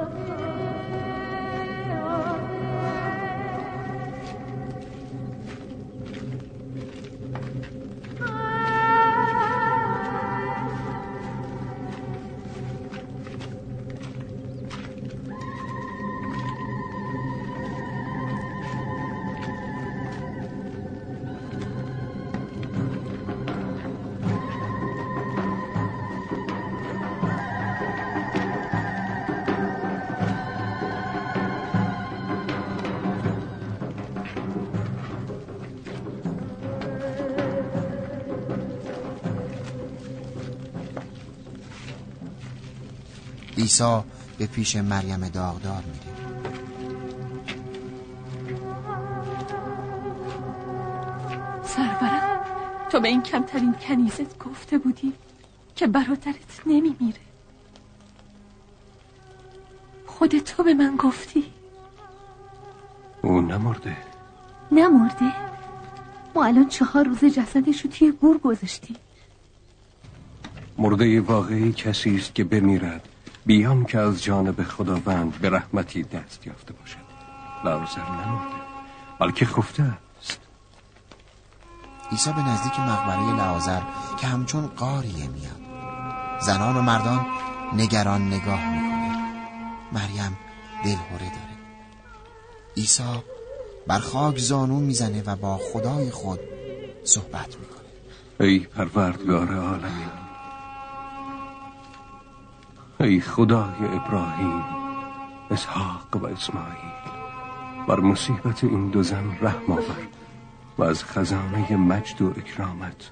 عیسی به پیش مریم داغدار میره سرورم تو به این کمترین کنیزت گفته بودی که برادرت نمیمیره. خود تو به من گفتی. او نمرده. نمرده؟ ما الان چهار روز جسدش رو توی گور گذاشتیم. مرده واقعی کسی است که بمیرد. بیان که از جانب خداوند به رحمتی دست یافته باشد. لازر نمرده بلکه خفته است. عیسی به نزدیک مقبره لعازر که همچون قاریه میاد. زنان و مردان نگران نگاه می‌کنه مریم دلهوره داره. عیسی بر خاک زانو می‌زنه و با خدای خود صحبت می‌کنه. ای پروردگار عالمین ای خدای ابراهیم اسحاق و اسماعیل بر مصیبت این دو زن رحم آور و از خزانه مجد و اکرامت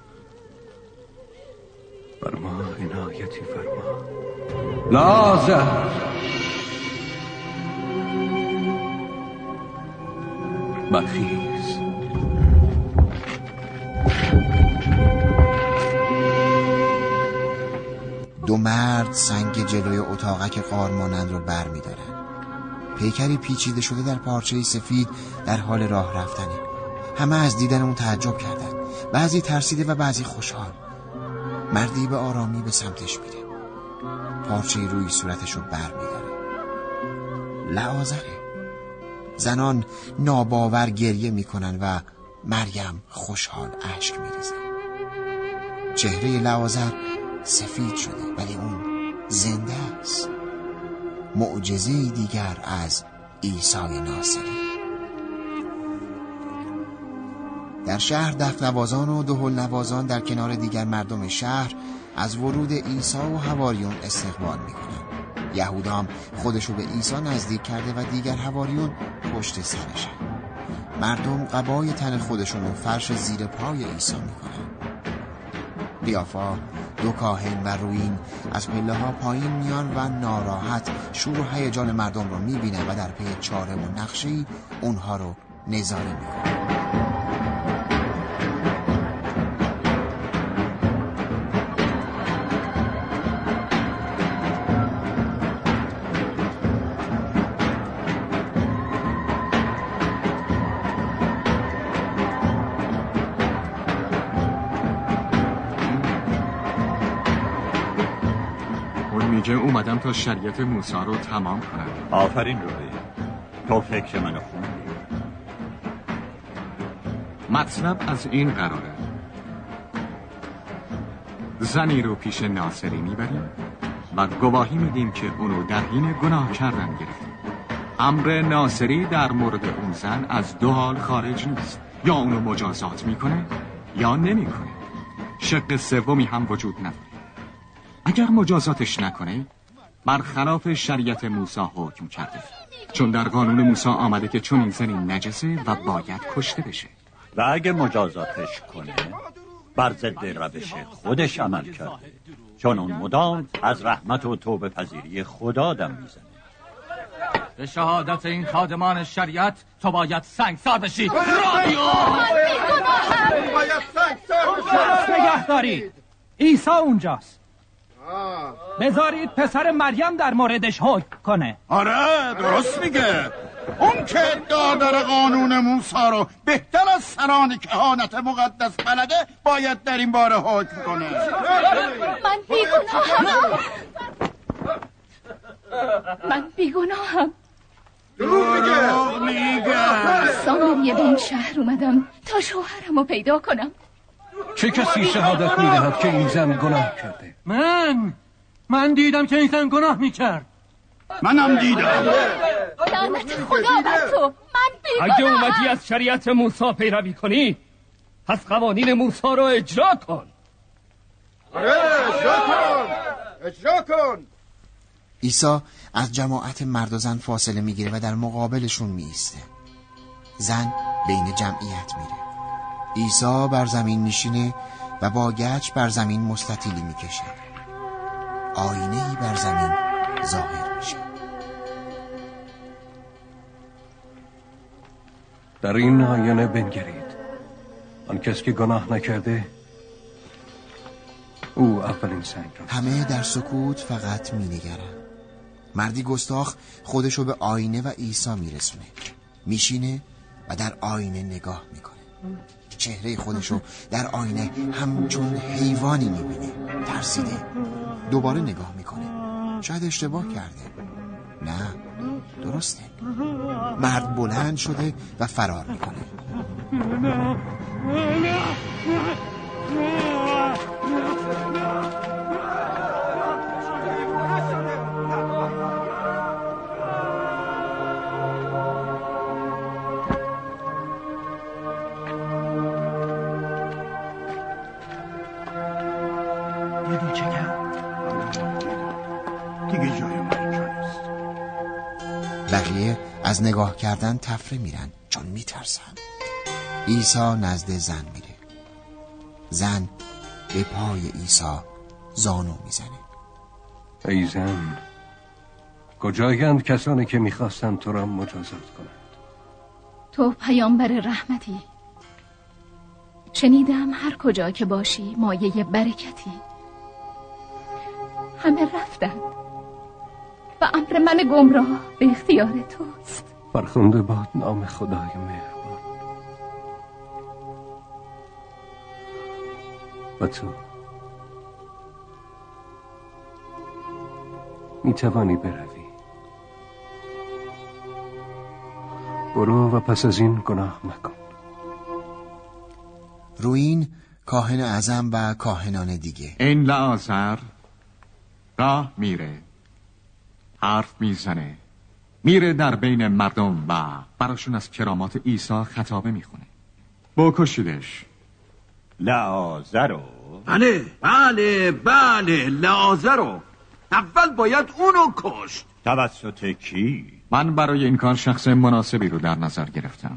بر ما عنایتی فرما. لازر برخیز دو مرد سنگ جلوی اتاقک قار مانند رو بر می دارن. پیکری پیچیده شده در پارچه سفید در حال راه رفتنه. همه از دیدن اون تعجب کردن. بعضی ترسیده و بعضی خوشحال. مردی به آرامی به سمتش میره. پارچه روی صورتش رو بر میداره لعازره. زنان ناباور گریه می‌کنن و مریم خوشحال اشک میریزه. چهره لعازر سفید شده ولی اون زنده است. معجزه دیگر از عیسی ناصری. در شهر دف نوازان و دهل نوازان در کنار دیگر مردم شهر از ورود عیسی و هواریون استقبال می‌کنن یهودام خودشو به عیسی نزدیک کرده و دیگر هواریون پشت سرشن. مردم قبای تن خودشون و فرش زیر پای عیسی می‌کنن قیافا دو کاهن و روین از پله ها پایین میان و ناراحت شور و هیجان مردم رو می‌بینن و در پی چاره و نقشه‌ای اونها رو نظاره می‌کنن اومدم تا شریعت موسی رو تمام کنم آفرین روحی تو فکر منو خوندی مطلب از این قراره. زنی رو پیش ناصری می‌بریم و گواهی میدیم که اونو در حین گناه کردن گرفتیم. امر ناصری در مورد اون زن از دو حال خارج نیست. یا اونو مجازات می‌کنه یا نمی‌کنه. شق سومی هم وجود نداره. اگر مجازاتش نکنه برخلاف شریعت موسی حکم کرده. چون در قانون موسی آمده که چون این زنی نجسه و باید کشته بشه. و اگه مجازاتش کنه بر ضد روش خودش عمل کرده. چون اون مدام از رحمت و توبه پذیری خدا دم می‌زنه. به شهادت این خادمان شریعت تو باید سنگسار بشی. نگه دارید عیسی اونجاست. بذارید پسر مریم در موردش حکم کنه. آره درست میگه. اون که ادعا داره قانون موسا رو بهتر از سران کهانت مقدس بلده باید در این باره حکم کنه. من بیگناهم. من بیگناهم. دروغ میگه. سامریه به این شهر اومدم تا شوهرم رو پیدا کنم. چه کسی شهادت می‌دهد که این زن گناه کرده؟ من؟ من دیدم که این زن گناه می‌کرد. منم دیدم. لعنت خدا بر تو. من اگه اومدی از شریعت موسی پیروی کنی پس قوانین موسی رو اجرا کن. آره اجرا کن. اجرا کن. عیسی از جماعت مرد و زن فاصله می‌گیره و در مقابلشون میسته زن بین جمعیت میره. عیسی بر زمین میشینه و با گچ بر زمین مستطیلی می‌کشه. آینه ای بر زمین ظاهر میشه. در این آینه بنگرید. آن کس که گناه نکرده او اولین سنگ را همه در سکوت فقط مینگرن. مردی گستاخ خودشو به آینه و عیسی میرسونه. میشینه و در آینه نگاه می‌کنه. چهره خودشو در آینه همچون حیوانی می‌بینه ترسیده. دوباره نگاه می‌کنه. شاید اشتباه کرده. نه درسته. مرد بلند شده و فرار می‌کنه. از نگاه کردن تفره میرن چون میترسن. عیسی نزد زن میره. زن به پای عیسی زانو می‌زنه. ای زن کجایند کسانی که می‌خواستند تو را مجازات کنند؟ تو پیامبر رحمتی. شنیدم هر کجا که باشی مایه برکتی. همه رفتند. و امر من گمراه. به اختیار توست. فرخنده باد نام خدای مهربان. و تو؟ می توانی بروی. برو و پس از این گناه مکن. روین کاهن اعظم و کاهنان دیگه. این لعازر راه میره. حرف می‌زنه. میره در بین مردم و براشون از کرامات عیسی خطابه می‌خونه. بکشیدش. لعازرو. بله بله بله لازرو اول باید اونو کشت. توسط کی؟ من برای این کار شخص مناسبی رو در نظر گرفتم.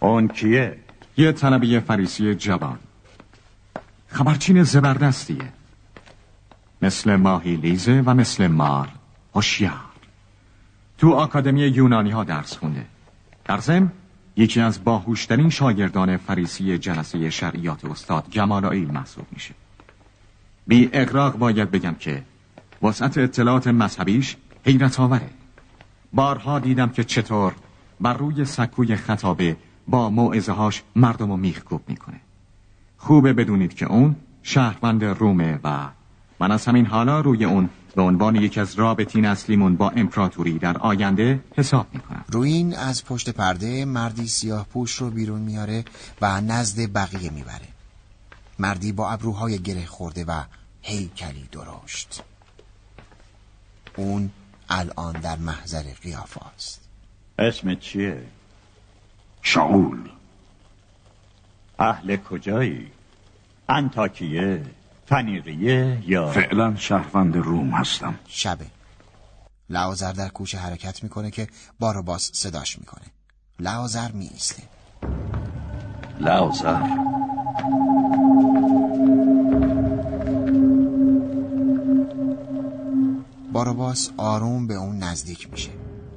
اون کیه؟ یه طلبی فریسی جوان. خبرچین زبردستیه. مثل ماهی لیزه و مثل مار. هوشیار. تو آکادمی یونانی ها درس خونده. در ضمن یکی از باهوشترین شاگردان فریسی جلسه شرعیات استاد جمالایی محسوب میشه. بی اقراق باید بگم که وسعت اطلاعات مذهبیش حیرت آوره. بارها دیدم که چطور بر روی سکوی خطابه با موعظه هاش مردم رو میخکوب می‌کنه. خوبه بدونید که اون شهروند رومه و من از همین حالا روی اون به عنوان یکی از رابطین اصلیمون با امپراتوری در آینده حساب می‌کنم. روین از پشت پرده مردی سیاه پوش رو بیرون میاره و نزد بقیه می‌بره. مردی با ابروهای گره خورده و هیکلی درشت. اون الان در محضر قیافه است. اسمت چیه؟ شاول. اهل کجایی؟ انتاکیه فنیقیه یا. فعلا شهروند روم هستم. شبه. لعازر در کوچه حرکت می‌کنه که باروباس صداش می‌کنه. لعازر میایسته. لعازر. باروباس آروم به اون نزدیک میشه.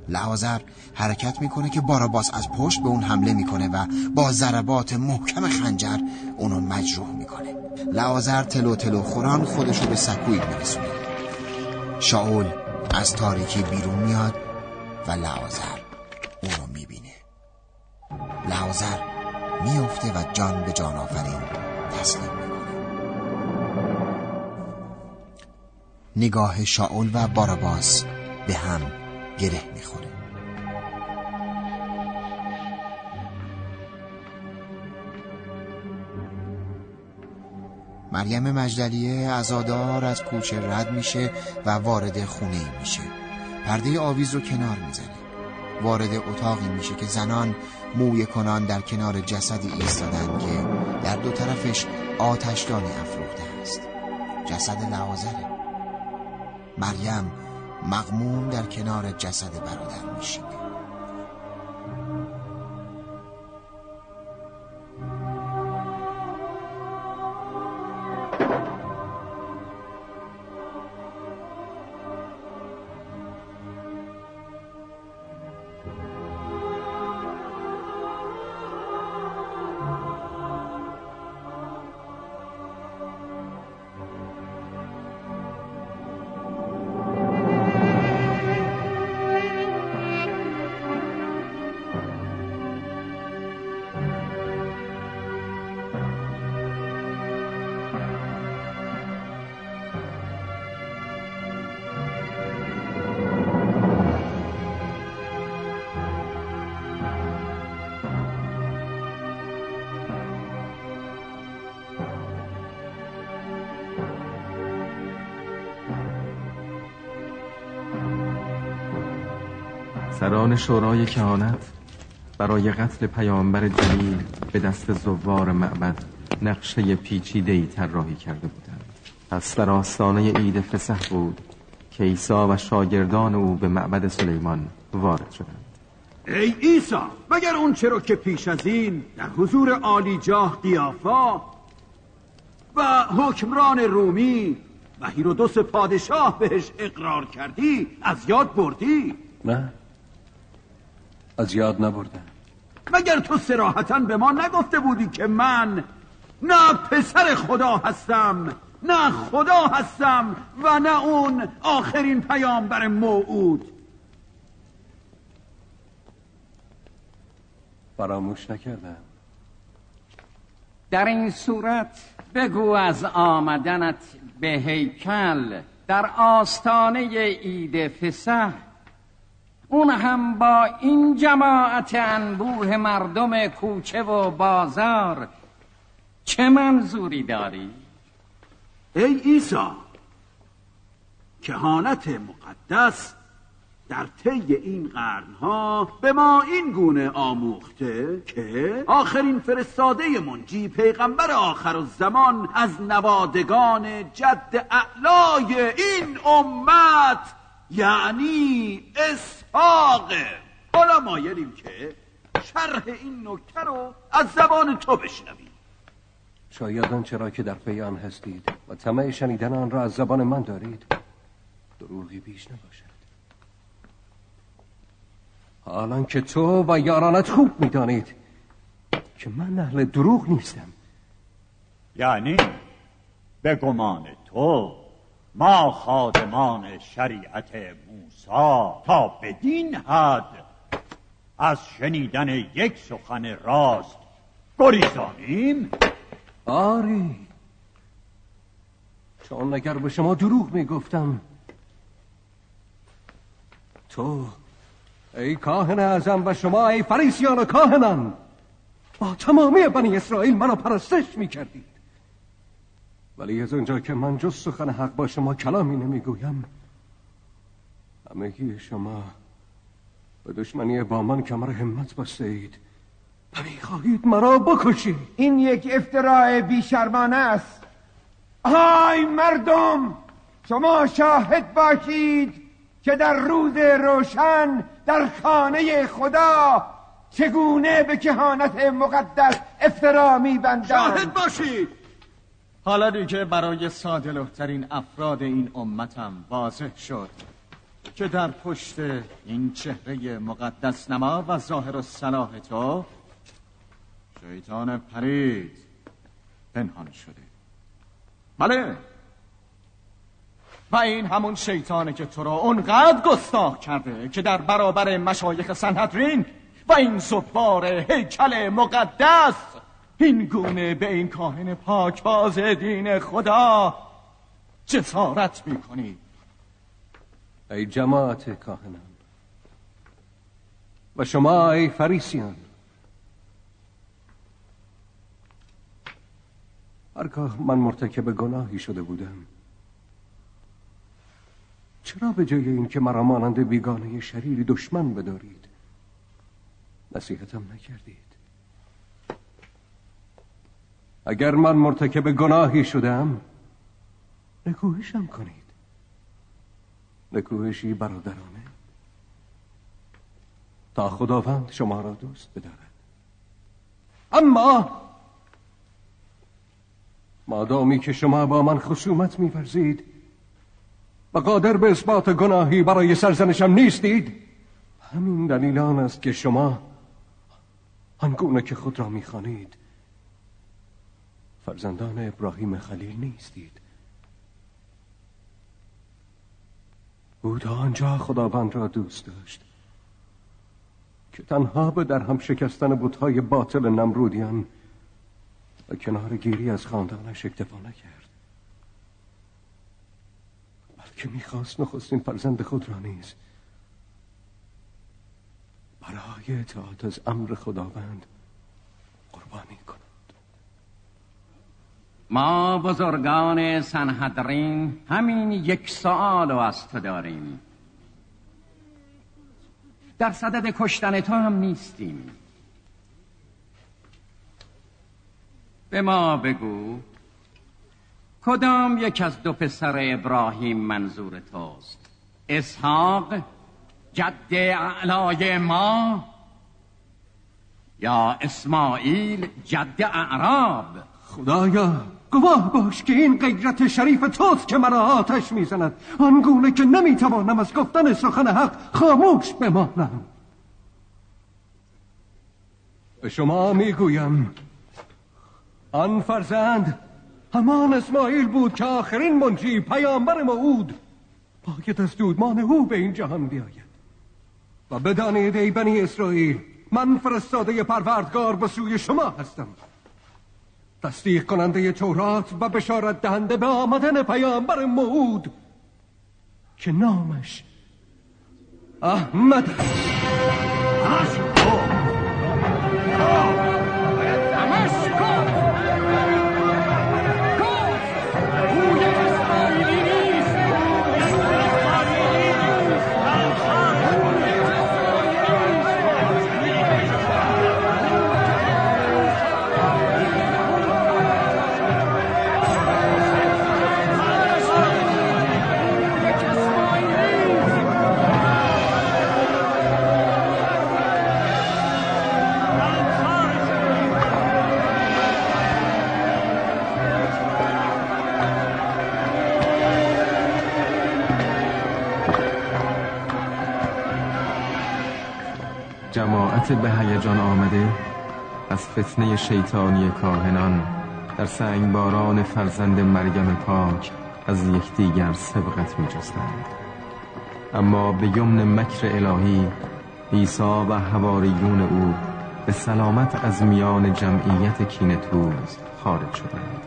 لعازر حرکت می‌کنه که باراباس از پشت به اون حمله می‌کنه و با ضربات محکم خنجر اونو مجروح می‌کنه. لعازر تلو تلو خوران خودشو به سکوی میرسونه. شاول از تاریکی بیرون میاد و لعازر اونو می‌بینه. لعازر میافته و جان به جان آفرین تسلیم می‌کنه. نگاه شاول و باراباس به هم گره می‌خوره. مریم مجدلیه ازادار از کوچه رد میشه و وارد خونه میشه. پرده آویز رو کنار می‌زنه. وارد اتاقی میشه که زنان موی کنان در کنار جسدی ایستادن که در دو طرفش آتشدانی افروخته است. جسد لعازره مریم مغموم در کنار جسد برادر میشینه سران شورای کهانت برای قتل پیامبر جلیل به دست زوار معبد نقشه پیچیده‌ای طراحی کرده بودند. پس در آستانه عید فسح بود که عیسی و شاگردان او به معبد سلیمان وارد شدند. ای ایسا مگر اون چرا که پیش از این در حضور عالی جاه قیافا و حکمران رومی و هیرودوس پادشاه بهش اقرار کردی از یاد بردی؟ نه. از یاد نبردم مگر تو سراحتا به ما نگفته بودی که من نه پسر خدا هستم نه خدا هستم و نه اون آخرین پیامبر موعود. فراموش نکردم. در این صورت بگو از آمدنت به هیکل در آستانه عید فسح اون هم با این جماعت انبوه مردم کوچه و بازار چه منظوری داری؟ ای ایسا کهانت مقدس در طی این قرنها به ما این گونه آموخته که آخرین فرستاده منجی پیغمبر آخر الزمان از نوادگان جد اعلای این امت یعنی اسحاقه حالا مایلیم که شرح این نکته رو از زبان تو بشنویم. شاید آن چرا که در پیان هستید و طمع شنیدن آن را از زبان من دارید؟ دروغی بیش نباشد. حالا که تو و یارانت خوب می‌دانید که من اهل دروغ نیستم. یعنی به گمان تو ما خادمان شریعت موسا تا بدین حد از شنیدن یک سخن راست گریزانیم. آری. چون اگر به شما دروغ می‌گفتم تو ای کاهن اعظم و شما ای فریسیان و کاهنان با تمامی بنی اسرائیل منو پرستش می‌کردید ولی از اونجا که من جز سخن حق با شما کلامی نمی‌گویم همگی شما به دشمنی با من کمر همت بسته اید و می‌خواهید مرا بکشید. این یک افتراع بیشرمانه است. آی مردم شما شاهد باشید که در روز روشن در خانه خدا چگونه به کهانت مقدس افترا میبندند شاهد باشید. حالا دیگه برای سادلوترین افراد این امتم واضح شد که در پشت این چهره مقدس نما و ظاهر صلاح تو شیطان پرید پنهان شده. بله. و این همون شیطانه که تو را اونقدر گستاخ کرده که در برابر مشایخ سنهدرین و این زبار هیکل مقدس این گونه به این کاهن پاکباز دین خدا جسارت می‌کنی. ای جماعت کاهنان و شما ای فریسیان. هرگاه من مرتکب گناهی شده بودم چرا به جای این که مرا مانند بیگانه شریری دشمن بدارید؟ نصیحتم نکردید. اگر من مرتکب گناهی شدم نکوهشم کنید. نکوهشی برادرانه. تا خداوند شما را دوست بدارد. اما مادامی که شما با من خصومت میورزید و قادر به اثبات گناهی برای سرزنشم نیستید. همین دلیل آن است که شما آنگونه که خود را می‌خوانید فرزندان ابراهیم خلیل نیستید. او تا آنجا خداوند را دوست داشت. که تنها به در هم شکستن بودهای باطل نمرودیان و کنار گیری از خاندانش اکتفا نکرد. بلکه می‌خواست نخستین فرزند خود را نیز برای اطاعت از امر خداوند قربانی کند. ما بزرگان سنهدرین همین یک سوال از تو داریم. در صدد کشتن تو هم نیستیم. به ما بگو کدام یک از دو پسر ابراهیم منظور توست؟ اسحاق جد اعلای ما یا اسماعیل جد اعراب؟ خدایا گواه باش که این غیرت شریف توست که مرا آتش می‌زند. آنگونه که نمی‌توانم از گفتن سخن حق خاموش بمانم. به شما می‌گویم آن فرزند همان اسماعیل بود که آخرین منجی پیامبر موعود باید از دودمان او به این جهان بیاید. و بدانید ای بنی اسرائیل من فرستاده پروردگار به سوی شما هستم. تصدیق کننده تورات و بشارت دهنده به آمدن پیامبر موعود که نامش احمد است جماعت به هیجان آمده از فتنه شیطانی کاهنان در سنگباران فرزند مریم پاک از یکدیگر سبقت می جستند. اما به یمن مکر الهی عیسی و حواریون او به سلامت از میان جمعیت کینتوز خارج شدند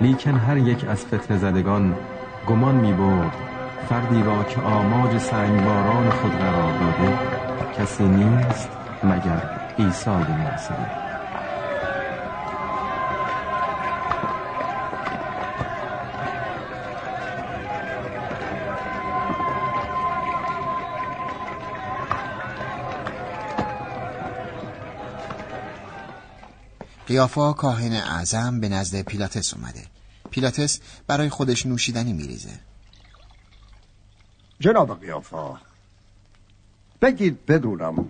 لیکن هر یک از فتن زدگان گمان می بود فردی را که آماج سنگباران خود قرار داده کسی نیست مگر عیسی ناصری. قیافا کاهن اعظم به نزد پیلاتس اومده. پیلاتس برای خودش نوشیدنی میریزه. جناب قیافا بگید بدونم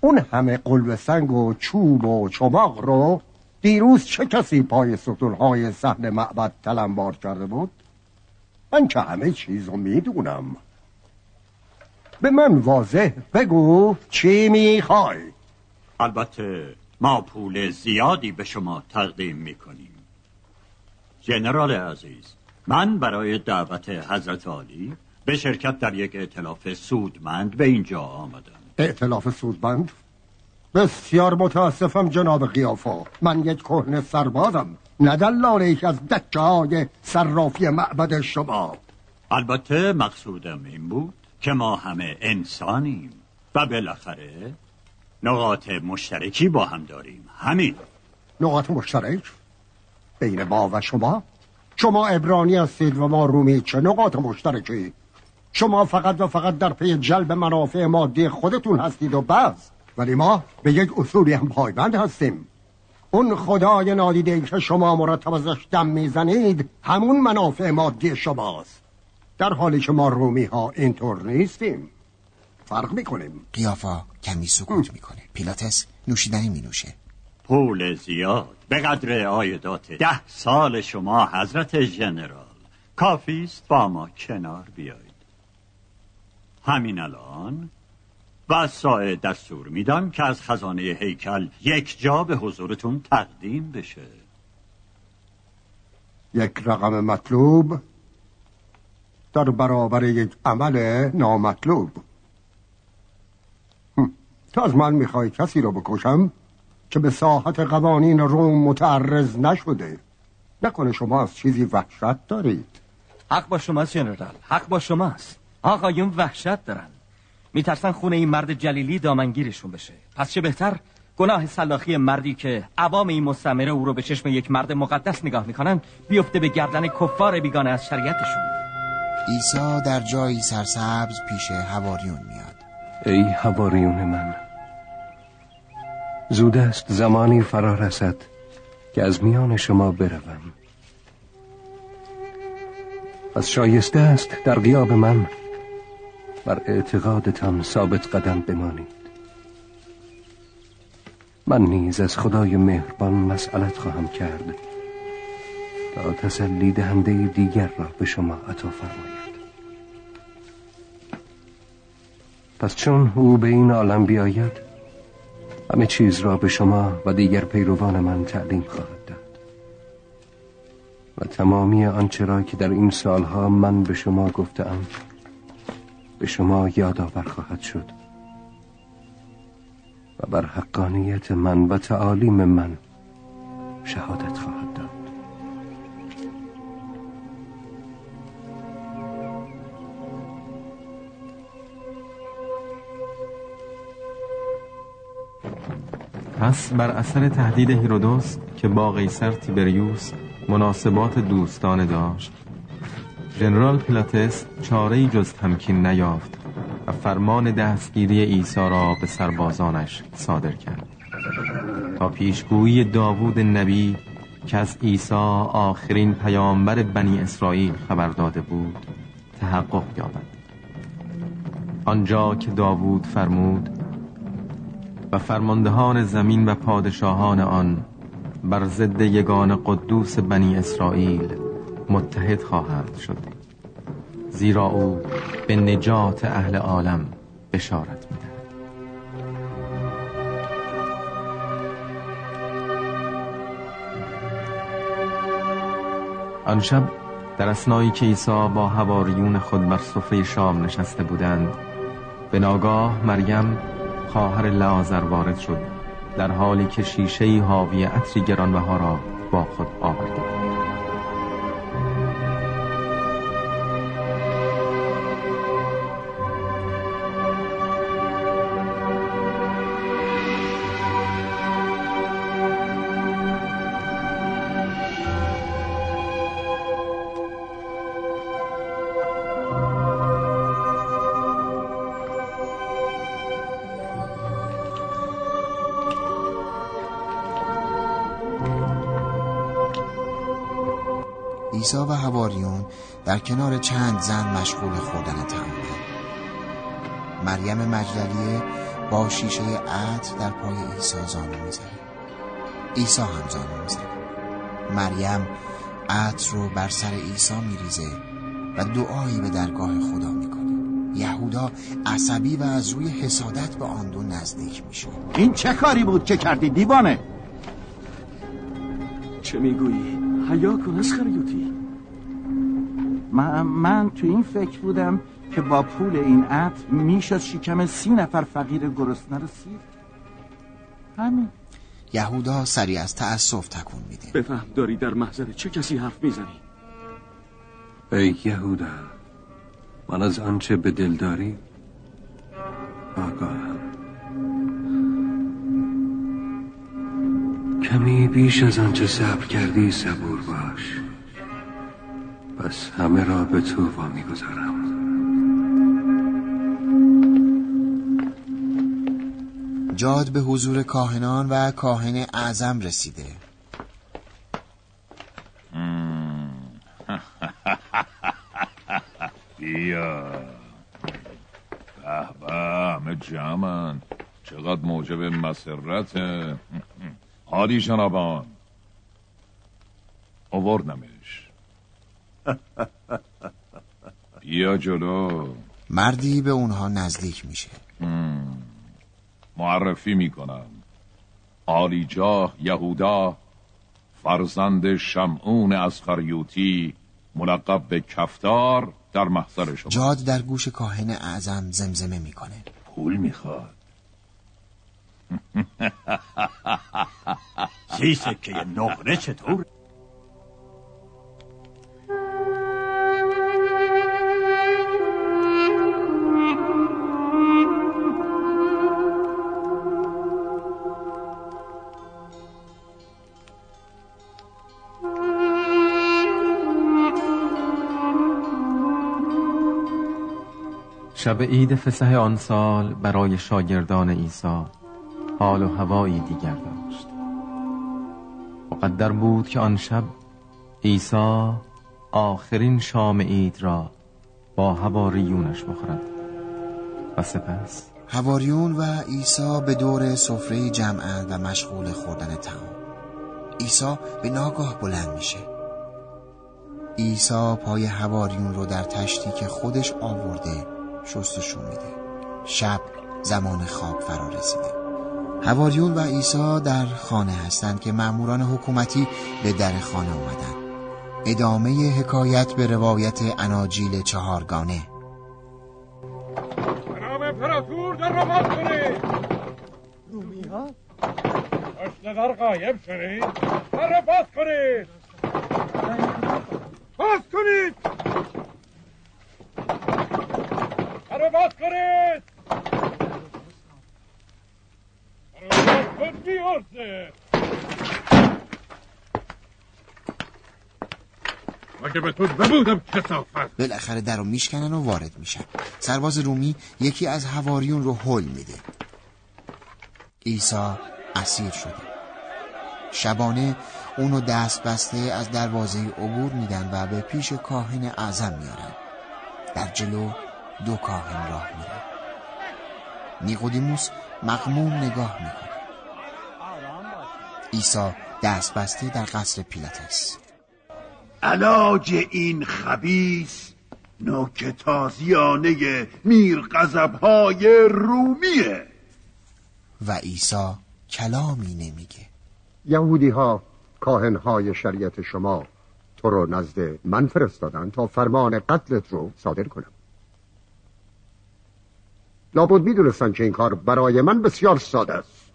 اون همه قلب سنگ و چوب و چماق رو دیروز چه کسی پای ستونهای صحن معبد تلمبار کرده بود؟ من که همه چیز رو می‌دونم. به من واضح بگو چی می‌خوای. البته ما پول زیادی به شما تقدیم می‌کنیم. جنرال عزیز من برای دعوت حضرت عالی به شرکت در یک اعتلاف سودمند به اینجا آمدم اعتلاف سودمند؟ بسیار متاسفم جناب قیافا من یک کهنه سربازم نه دلال یک از دکه های صرافی معبد شما البته مقصودم این بود که ما همه انسانیم و بالاخره نقاط مشترکی با هم داریم همین نقاط مشترک؟ بین ما و شما؟ شما ابرانی هستید و ما رومی چه نقاط مشترکی؟ شما فقط و فقط در پی جلب منافع مادی خودتون هستید و بس. ولی ما به یک اصولی هم پایبند هستیم. اون خدای نادیده که شما مرتب ازش دم می‌زنید همون منافع مادی شماست. در حالی که ما رومی ها اینطور نیستیم. فرق می‌کنیم. قیافا کمی سکوت می‌کنه. پیلاتس نوشیدنی مینوشه. پول زیاد. به قدر آیدات ده سال شما حضرت جنرال. کافی است با ما کنار بیایید. همین الان. و سایه دستور میدم که از خزانه هیکل یک جا به حضورتون تقدیم بشه. یک رقم مطلوب در برابر یک عمل نامطلوب. تو از من می‌خوای کسی رو بکشم که به ساحت قوانین روم متعرض نشده. نکنه شما از چیزی وحشت دارید. حق با شماست جنرال. حق با شماست. آقایون وحشت دارن. میترسن خونه این مرد جلیلی دامنگیرشون بشه. پس چه بهتر؟ گناه سلاخی مردی که عوام این مستمره او رو به چشم یک مرد مقدس نگاه می‌کنن بیفته به گردن کفار بیگانه از شریعتشون. عیسی در جایی سرسبز پیش هواریون میاد. ای هواریون من زود است زمانی فرا رسد که از میان شما بروم. پس شایسته است در غیاب من بر اعتقادتان ثابت قدم بمانید. من نیز از خدای مهربان مسئلت خواهم کرد تا تسلی دهنده دیگر را به شما عطا فرماید. پس چون او به این عالم بیاید همه چیز را به شما و دیگر پیروان من تعلیم خواهد داد. و تمامی آنچه را که در این سالها من به شما گفتم به شما یادآور خواهد شد. و بر حقانیت من و تعالیم من شهادت خواهد داد. پس بر اثر تهدید هیرودوس که با قیصر تیبریوس مناسبات دوستانه داشت ژنرال پیلاتس چاره جز تمکین نیافت و فرمان دستگیری عیسی را به سربازانش صادر کرد. تا پیشگویی داوود نبی که از عیسی آخرین پیامبر بنی اسرائیل خبر داده بود تحقق یابد. آنجا که داوود فرمود و فرماندهان زمین و پادشاهان آن بر ضد یگان قدوس بنی اسرائیل متحد خواهند شد. زیرا او به نجات اهل عالم بشارت میده آن شب در اسنایی که عیسی با هواریون خود بر صفه شام نشسته بودند به ناگاه مریم خواهر لعازر وارد شد در حالی که شیشه حاوی عطری گرانبها را با خود آورده بود. عیسی و هواریون در کنار چند زن مشغول خوردن تمام مریم مجدلیه با شیشه عطر در پای عیسی زانو می‌زنه عیسی هم زانو می‌زنه مریم عطر رو بر سر عیسی میریزه و دعایی به درگاه خدا می‌کنه. یهودا عصبی و از روی حسادت به آن دو نزدیک میشه. این چه کاری بود که کردی دیوانه؟ چه می‌گویی؟ حیا کن از خریوتی. من, من تو این فکر بودم که با پول این عطر میش از شکم سی نفر فقیر گرسنه رو سیر همین. یهودا سری از تأسف تکون میده بفهم داری در محضر چه کسی حرف می‌زنی؟ ای یهودا من از آنچه به دل داری آگاهم. کمی بیش از آنچه صبر کردی صبور باش. پس همه را به تو وامی گذارم. جاد به حضور کاهنان و کاهن اعظم رسیده. بیا. به به همه جمعن. چقدر موجب مسرت. عالی جنابان آوردمش بیا جلو. مردی به اونها نزدیک میشه. معرفی می‌کنم. عالی جاه یهودا فرزند شمعون از خریوتی ملقب به کفتار در محضر شما. جاد در گوش کاهن اعظم زمزمه می‌کنه. پول می‌خواد. سی سکه نقره چطور؟ شب عید فسح آن سال برای شاگردان عیسی حال و هوایی دیگر داشت. مقدر بود که آن شب عیسی آخرین شام عید را با هواریونش بخورد. و سپس هواریون و عیسی به دور سفره جمعند و مشغول خوردن تمام عیسی به ناگاه بلند میشه. عیسی پای هواریون رو در تشتی که خودش آورده شستشون میده. شب زمان خواب فرا رسیده. هواریون و عیسی در خانه هستند که ماموران حکومتی به در خانه اومدن ادامه حکایت به روایت اناجیل چهارگانه. جناب امپراتور در باز کنید. رومی ها پشت در قایم شدید در باز کنید. باز کنید در را باز کنید در را باز کن بیارزه مگه به تو نبودم کسافت بالاخره در رو میشکنن و وارد میشن. سرباز رومی یکی از هواریون رو هل میده. عیسی اسیر شده. شبانه اونو دست بسته از دروازه عبور میدن و به پیش کاهن اعظم میارن. در جلو دو کاهن راه میرن نیقودیموس مغموم نگاه می‌کنه. عیسی دست بسته در قصر پیلاتس. علاج این خبیس نوک تازیانه میر غضبهای رومیه. و عیسی کلامی نمیگه. یهودی ها کاهن های شریعت شما تو رو نزد من فرستادن تا فرمان قتلت رو صادر کنم. لابد می‌دونستن که این کار برای من بسیار ساده است.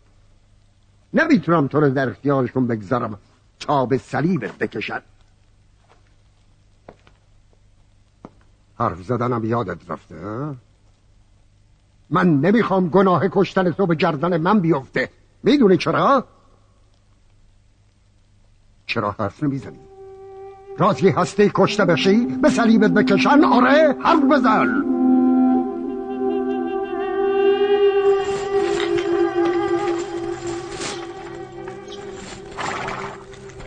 نمی‌تونم تو رو در اختیارشون بگذارم تا به صلیبت بکشن. حرف زدنم یادت رفته؟ من نمی‌خوام گناه کشتن تو به گردن من بیفته می‌دونی چرا؟ چرا حرف نمی‌زنی؟ راضی هستی کشته بشی؟ به صلیبت بکشن؟ آره؟ حرف بزن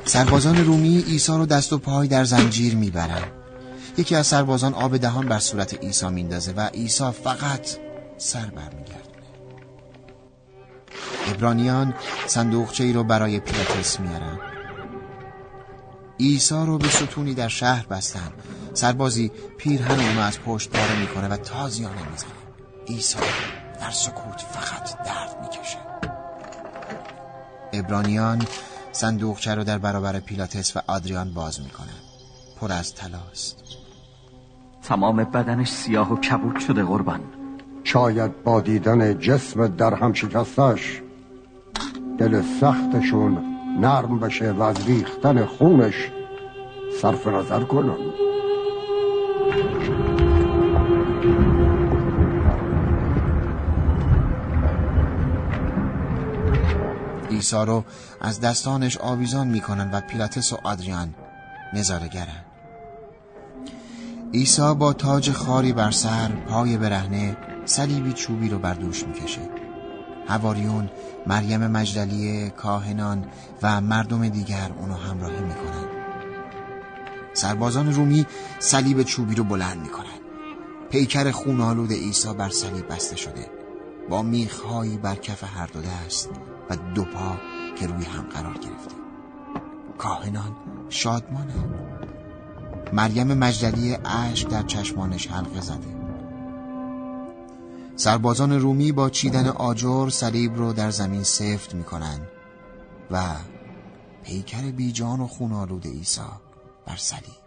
سربازان رومی عیسی رو دست و پای در زنجیر می‌برن یکی از سربازان آب دهان بر صورت عیسی میندازه و عیسی فقط سر برمیگردونه ابرانیان صندوقچه ای رو برای پیلاتس میارن. عیسی رو به ستونی در شهر بستن. سربازی پیرهن اونو از پشت پاره می‌کنه و تازیانه می‌زنه. عیسی در سکوت فقط درد می‌کشه. ابرانیان صندوقچه رو در برابر پیلاتس و آدریان باز می‌کنن. پر از تلاست. تمام بدنش سیاه و کبود شده قربان. شاید با دیدن جسم در هم شکستش دل سختشون نرم بشه و از ریختن خونش صرف نظر کنن. عیسی رو از دستانش آویزان می‌کنن و پیلاتس و آدریان نظارگرن عیسی با تاج خاری بر سر پای برهنه صلیبی چوبی رو بر دوش می‌کشه. هواریون مریم مجدلیه کاهنان و مردم دیگر اونو همراهی می‌کنن. سربازان رومی صلیب چوبی رو بلند می‌کنن. پیکر خونالود عیسی بر صلیب بسته شده. با میخهایی بر کف هر دو دست و دو پا که روی هم قرار گرفته. کاهنان شادمانند. مریم مجدلی اشک در چشمانش حلقه زده. سربازان رومی با چیدن آجر صلیب رو در زمین سفت می‌کنن و پیکر بیجان و خونالود عیسی بر صلیب.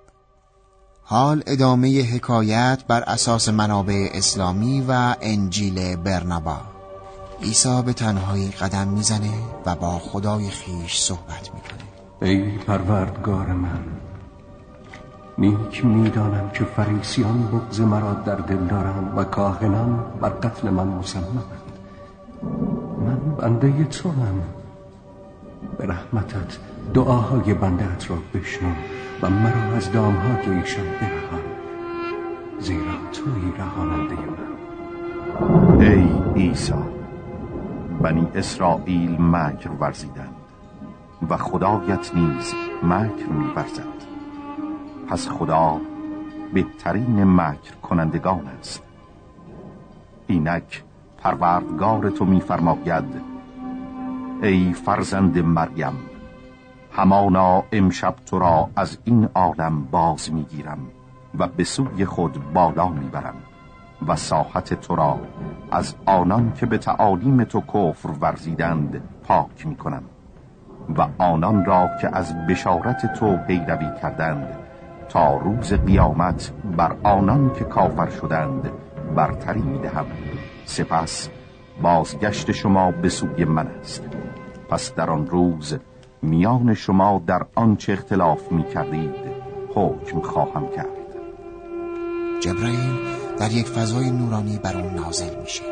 حال ادامه حکایت بر اساس منابع اسلامی و انجیل برنبا عیسی به تنهایی قدم می‌زنه و با خدای خیش صحبت می‌کنه. ای پروردگار من نیک می‌دانم که فریسیان بغز مرا در دل دارند و کاهنان بر قتل من مصممند من بنده تو هم به رحمتت دعاهای بندهت را بشنو و مرا از دامهای ایشان برهان. زیرا توی رهاننده من. ای عیسی بنی اسرائیل مکر ورزیدند و خدایت نیز مکر میورزد. پس خدا بهترین مکر کنندگان است. اینک پروردگار تو میفرماید ای فرزند مریم همانا امشب تو را از این عالم باز می‌گیرم و به سوی خود بالا می‌برم و ساحت تو را از آنان که به تعالیم تو کفر ورزیدند پاک می‌کنم و آنان را که از بشارت تو پیروی کردند تا روز قیامت بر آنان که کافر شدند برتری می‌دهم. سپس بازگشت شما به سوی من است. پس در آن روز میان شما در آنچه اختلاف می کردید حکم خواهم کرد. جبرائیل در یک فضای نورانی بر اون نازل میشه.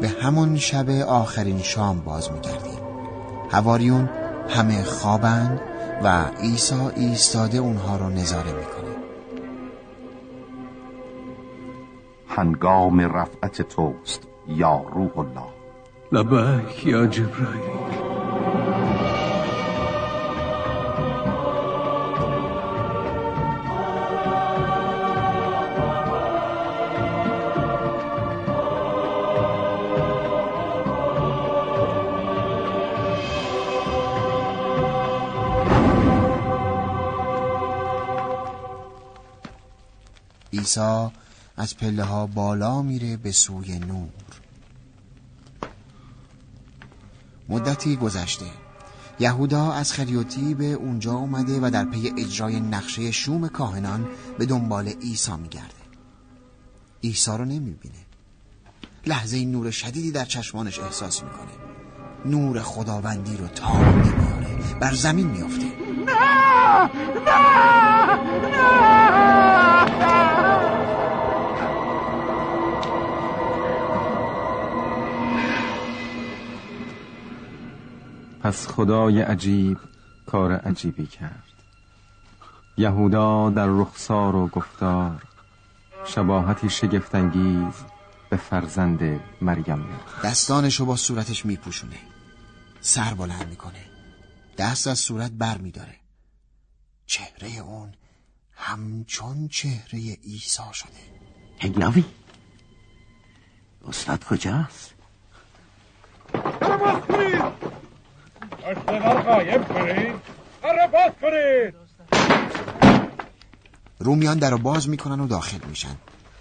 به همون شب آخرین شام باز میگردیم. هواریون همه خوابند و عیسی ایستاده اونها رو نظاره می‌کنه. هنگام رفعت توست یا روح الله. لبک یا جبرائیل. عیسی از پله ها بالا میره به سوی نور. مدتی گذشته. یهودا از خریوتی به اونجا اومده و در پی اجرای نقشه شوم کاهنان به دنبال عیسی میگرده. عیسی رو نمی‌بینه. لحظه این نور شدیدی در چشمانش احساس می‌کنه. نور خداوندی رو تاب نمیاره بر زمین میافته. نه! نه! نه! پس خدای عجیب کار عجیبی کرد. یهودا در رخسار و گفتار شباهتی شگفتانگیز به فرزند مریم دستانشو با صورتش میپوشونه. سر بلند می‌کنه. دست از صورت بر میداره. چهره اون همچون چهره عیسی شده. هنگاوی. استاد کجاست؟ اشتغال قایم کنید. کنید. رومیان در رو باز می‌کنن و داخل میشن.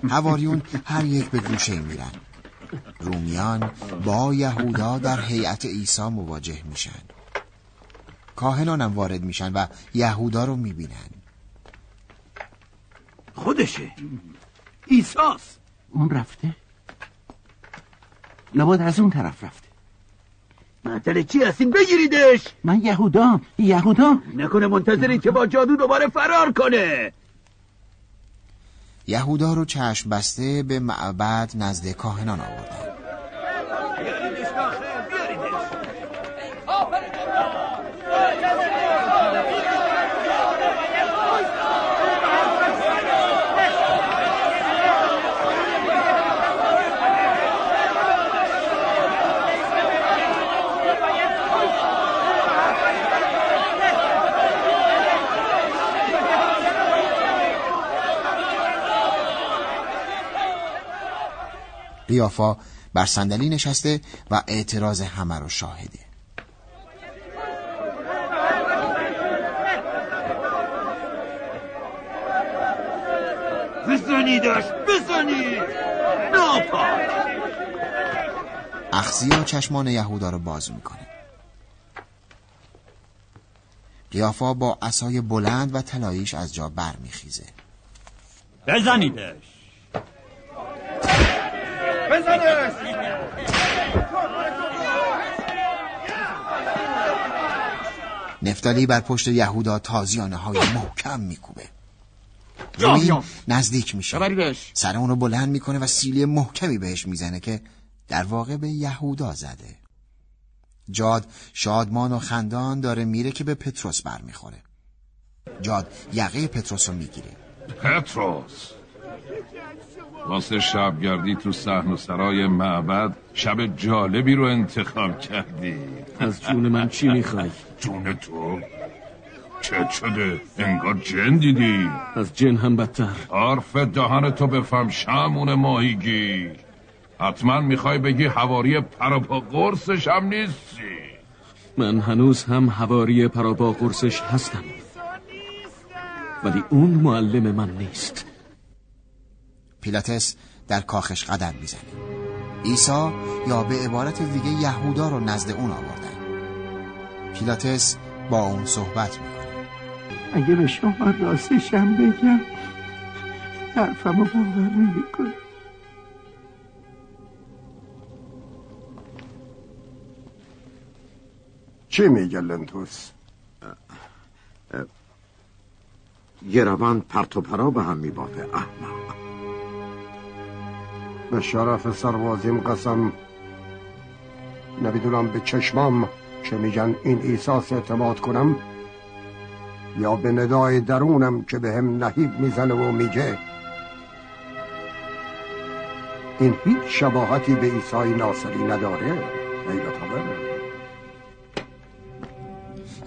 هواریون هر یک به گوشه میرن. رومیان با یهودا در هیئت عیسی مواجه میشن. کاهنانم وارد میشن و یهودا رو می‌بینن. خودشه. ایساس اون رفته؟ لابد از اون طرف رفته. معطل چی هستین بگیریدش! من یهودا یهودا نکنه منتظری که با جادو دوباره فرار کنه! یهودا رو چشم بسته به معبد نزد کاهنان آوردن. قیافا بر صندلی نشسته و اعتراض همه رو شاهده. بزنیدش بزنید ناپاک! اخزیا چشمان یهودا رو باز می‌کنه. قیافا با اسای بلند و طلاییش از جا برمیخیزه. بزنیدش بزنش! نفتالی بر پشت یهودا تازیانه های محکم میکوبه. روی نزدیک میشه. سر اونو بلند می‌کنه و سیلی محکمی بهش می‌زنه که در واقع به یهودا زده. جاد شادمان و خندان داره میره که به پتروس برمیخوره. جاد یقه پتروس رو می‌گیره. پتروس! واسه شبگردی تو صحن و سرای معبد شب جالبی رو انتخاب کردی. از جون من چی می‌خوای؟ جون تو؟ چه شده؟ انگار جن دیدی. از جن هم بدتر. حرف دهان تو بفهم شمون ماهیگی. حتما می‌خوای بگی حواری پراپا قرصش هم نیستی. من هنوز هم حواری پراپا قرصش هستم. ولی اون معلم من نیست. پیلاتس در کاخش قدم می‌زنه. عیسی یا به عبارت دیگه یهودا رو نزد اون آوردن. پیلاتس با اون صحبت می‌کنه. اگه به شما راستشم بگم حرفمو باور نمی‌کنه چی میگه لنتوس؟ روند پرت و پرا به هم میبافه احمق. به شرف سربازیم قسم. نمی‌دونم به چشمام که میگن این ایساس اعتماد کنم یا به ندای درونم که به هم نهیب می‌زنه و میگه. این هیچ شباهتی به ایسای ناصری نداره غیرت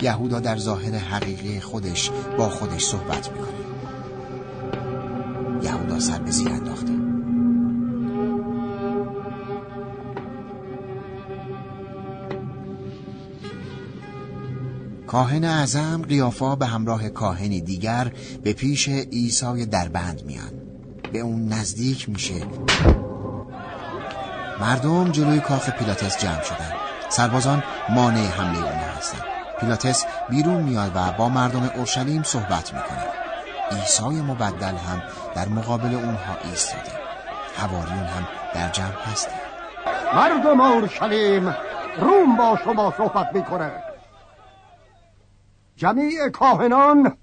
یهودا در ظاهر حقیقی خودش با خودش صحبت می‌کنه. یهودا سر به زیر انداخته. کاهن اعظم قیافا به همراه کاهنی دیگر به پیش عیسی دربند میان. به اون نزدیک میشه. مردم جلوی کاخ پیلاتس جمع شدن. سربازان مانع حمله اونها هستن. پیلاتس بیرون میاد و با مردم اورشلیم صحبت می‌کنه. عیسی مبدل هم در مقابل اونها ایستاده. حواریون هم در جمع هستن. مردم اورشلیم روم با شما صحبت می‌کنه. جمیع کاهنان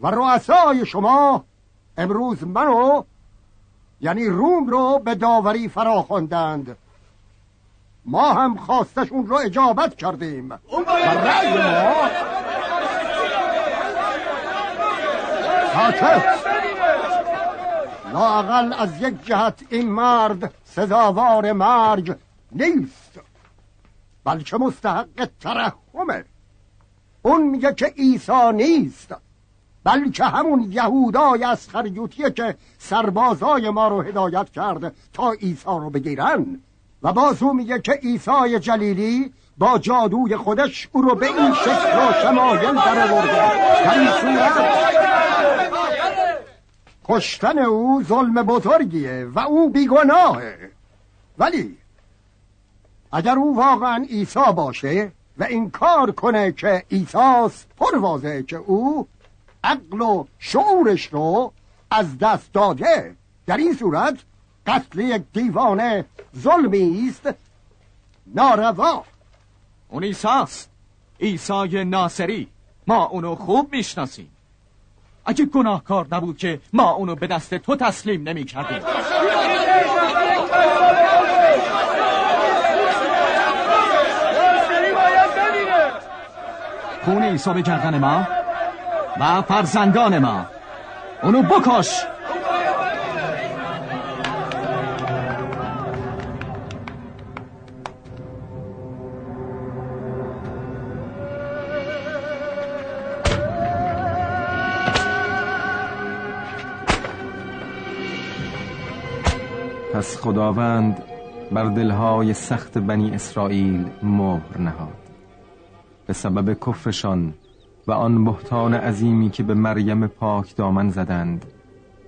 و رؤسای شما امروز منو یعنی روم رو به داوری فرا خواندند ما هم خواستشون رو اجابت کردیم. و رأی ما ساکت لاقل از یک جهت این مرد سزاوار مرگ نیست بلکه مستحق ترحمه. اون میگه که عیسی نیست. بلکه همون یهودای از خریوتیه که سربازای ما رو هدایت کرد تا عیسی رو بگیرن. و باز او میگه که عیسی جلیلی با جادوی خودش او رو به این شکل و شمایل در آورده در این کشتن او ظلم بزرگیه و او بیگناهه ولی اگر او واقعا عیسی باشه و این کار کنه که ایساس پر واضحه که او عقل و شعورش رو از دست داده. در این صورت قتل یک دیوانه ظلمی است. ناروا. اون ایساست ایسای ناصری. ما اونو خوب می‌شناسیم. اگه گناهکار نبود که ما اونو به دست تو تسلیم نمی کردیم خون ایسا به گردن ما و فرزندان ما. اونو بکش! پس خداوند بر دلهای سخت بنی اسرائیل مهر نهاد. به سبب کفرشان و آن بهتان عظیمی که به مریم پاک دامن زدند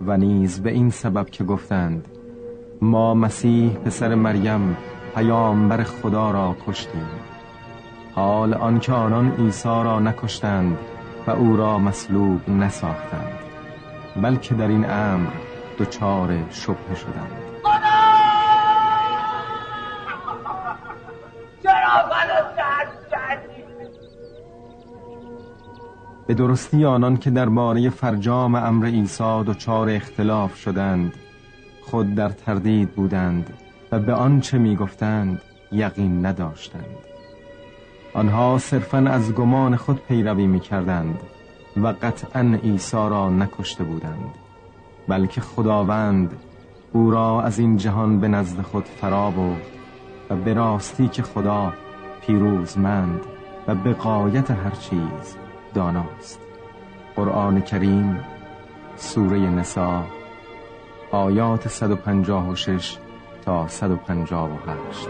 و نیز به این سبب که گفتند ما مسیح پسر مریم پیامبر خدا را کشتیم. حال آنکه آنان عیسی را نکشتند و او را مصلوب نساختند بلکه در این امر دچار شبه شدند. به درستی آنان که درباره فرجام امر عیسی دچار اختلاف شدند خود در تردید بودند و به آنچه می‌گفتند یقین نداشتند. آنها صرفا از گمان خود پیروی می‌کردند و قطعا عیسی را نکشته بودند بلکه خداوند او را از این جهان به نزد خود فرا برد و به راستی که خدا پیروزمند و به قایت هر چیز داناست. قرآن کریم سوره نسا آیات 156 تا 158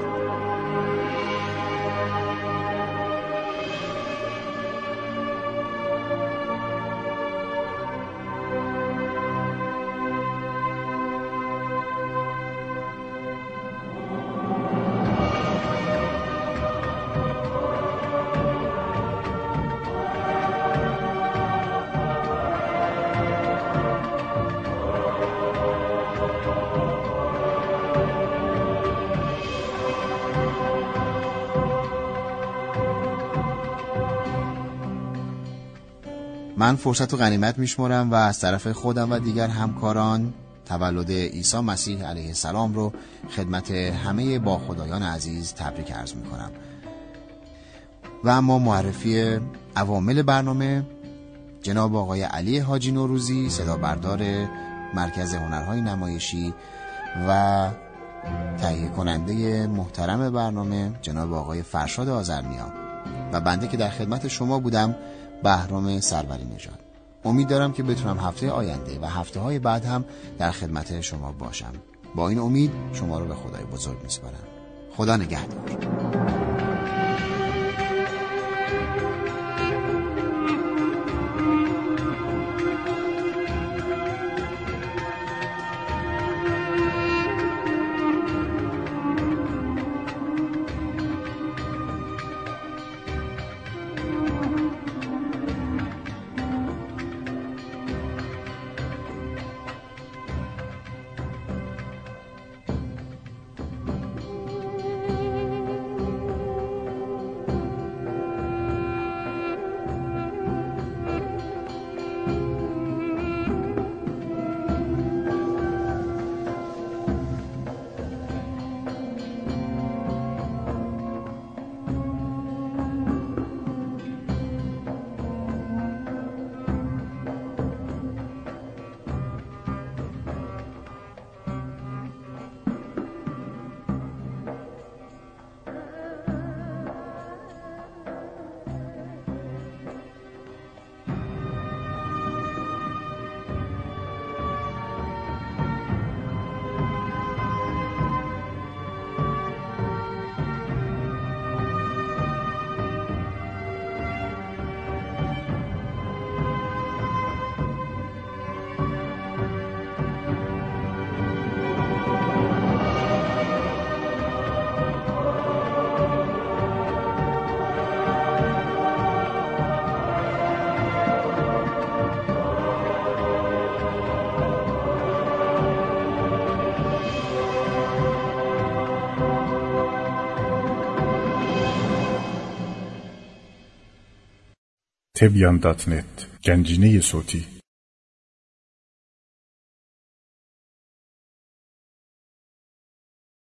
من فرصت و غنیمت میشمرم و از طرف خودم و دیگر همکاران تولد عیسی مسیح علیه السلام رو خدمت همه با خدایان عزیز تبریک عرض می‌کنم. و اما معرفی عوامل برنامه جناب آقای علی حاجی نوروزی صدا بردار مرکز هنرهای نمایشی و تهیه کننده محترم برنامه جناب آقای فرشاد آزرمیان و بنده که در خدمت شما بودم بهرام سروری نژاد. امید دارم که بتونم هفته آینده و هفته های بعد هم در خدمت شما باشم. با این امید شما رو به خدای بزرگ میسپارم. خدا نگهدار. تبیان دات نت گنجینه صوتی.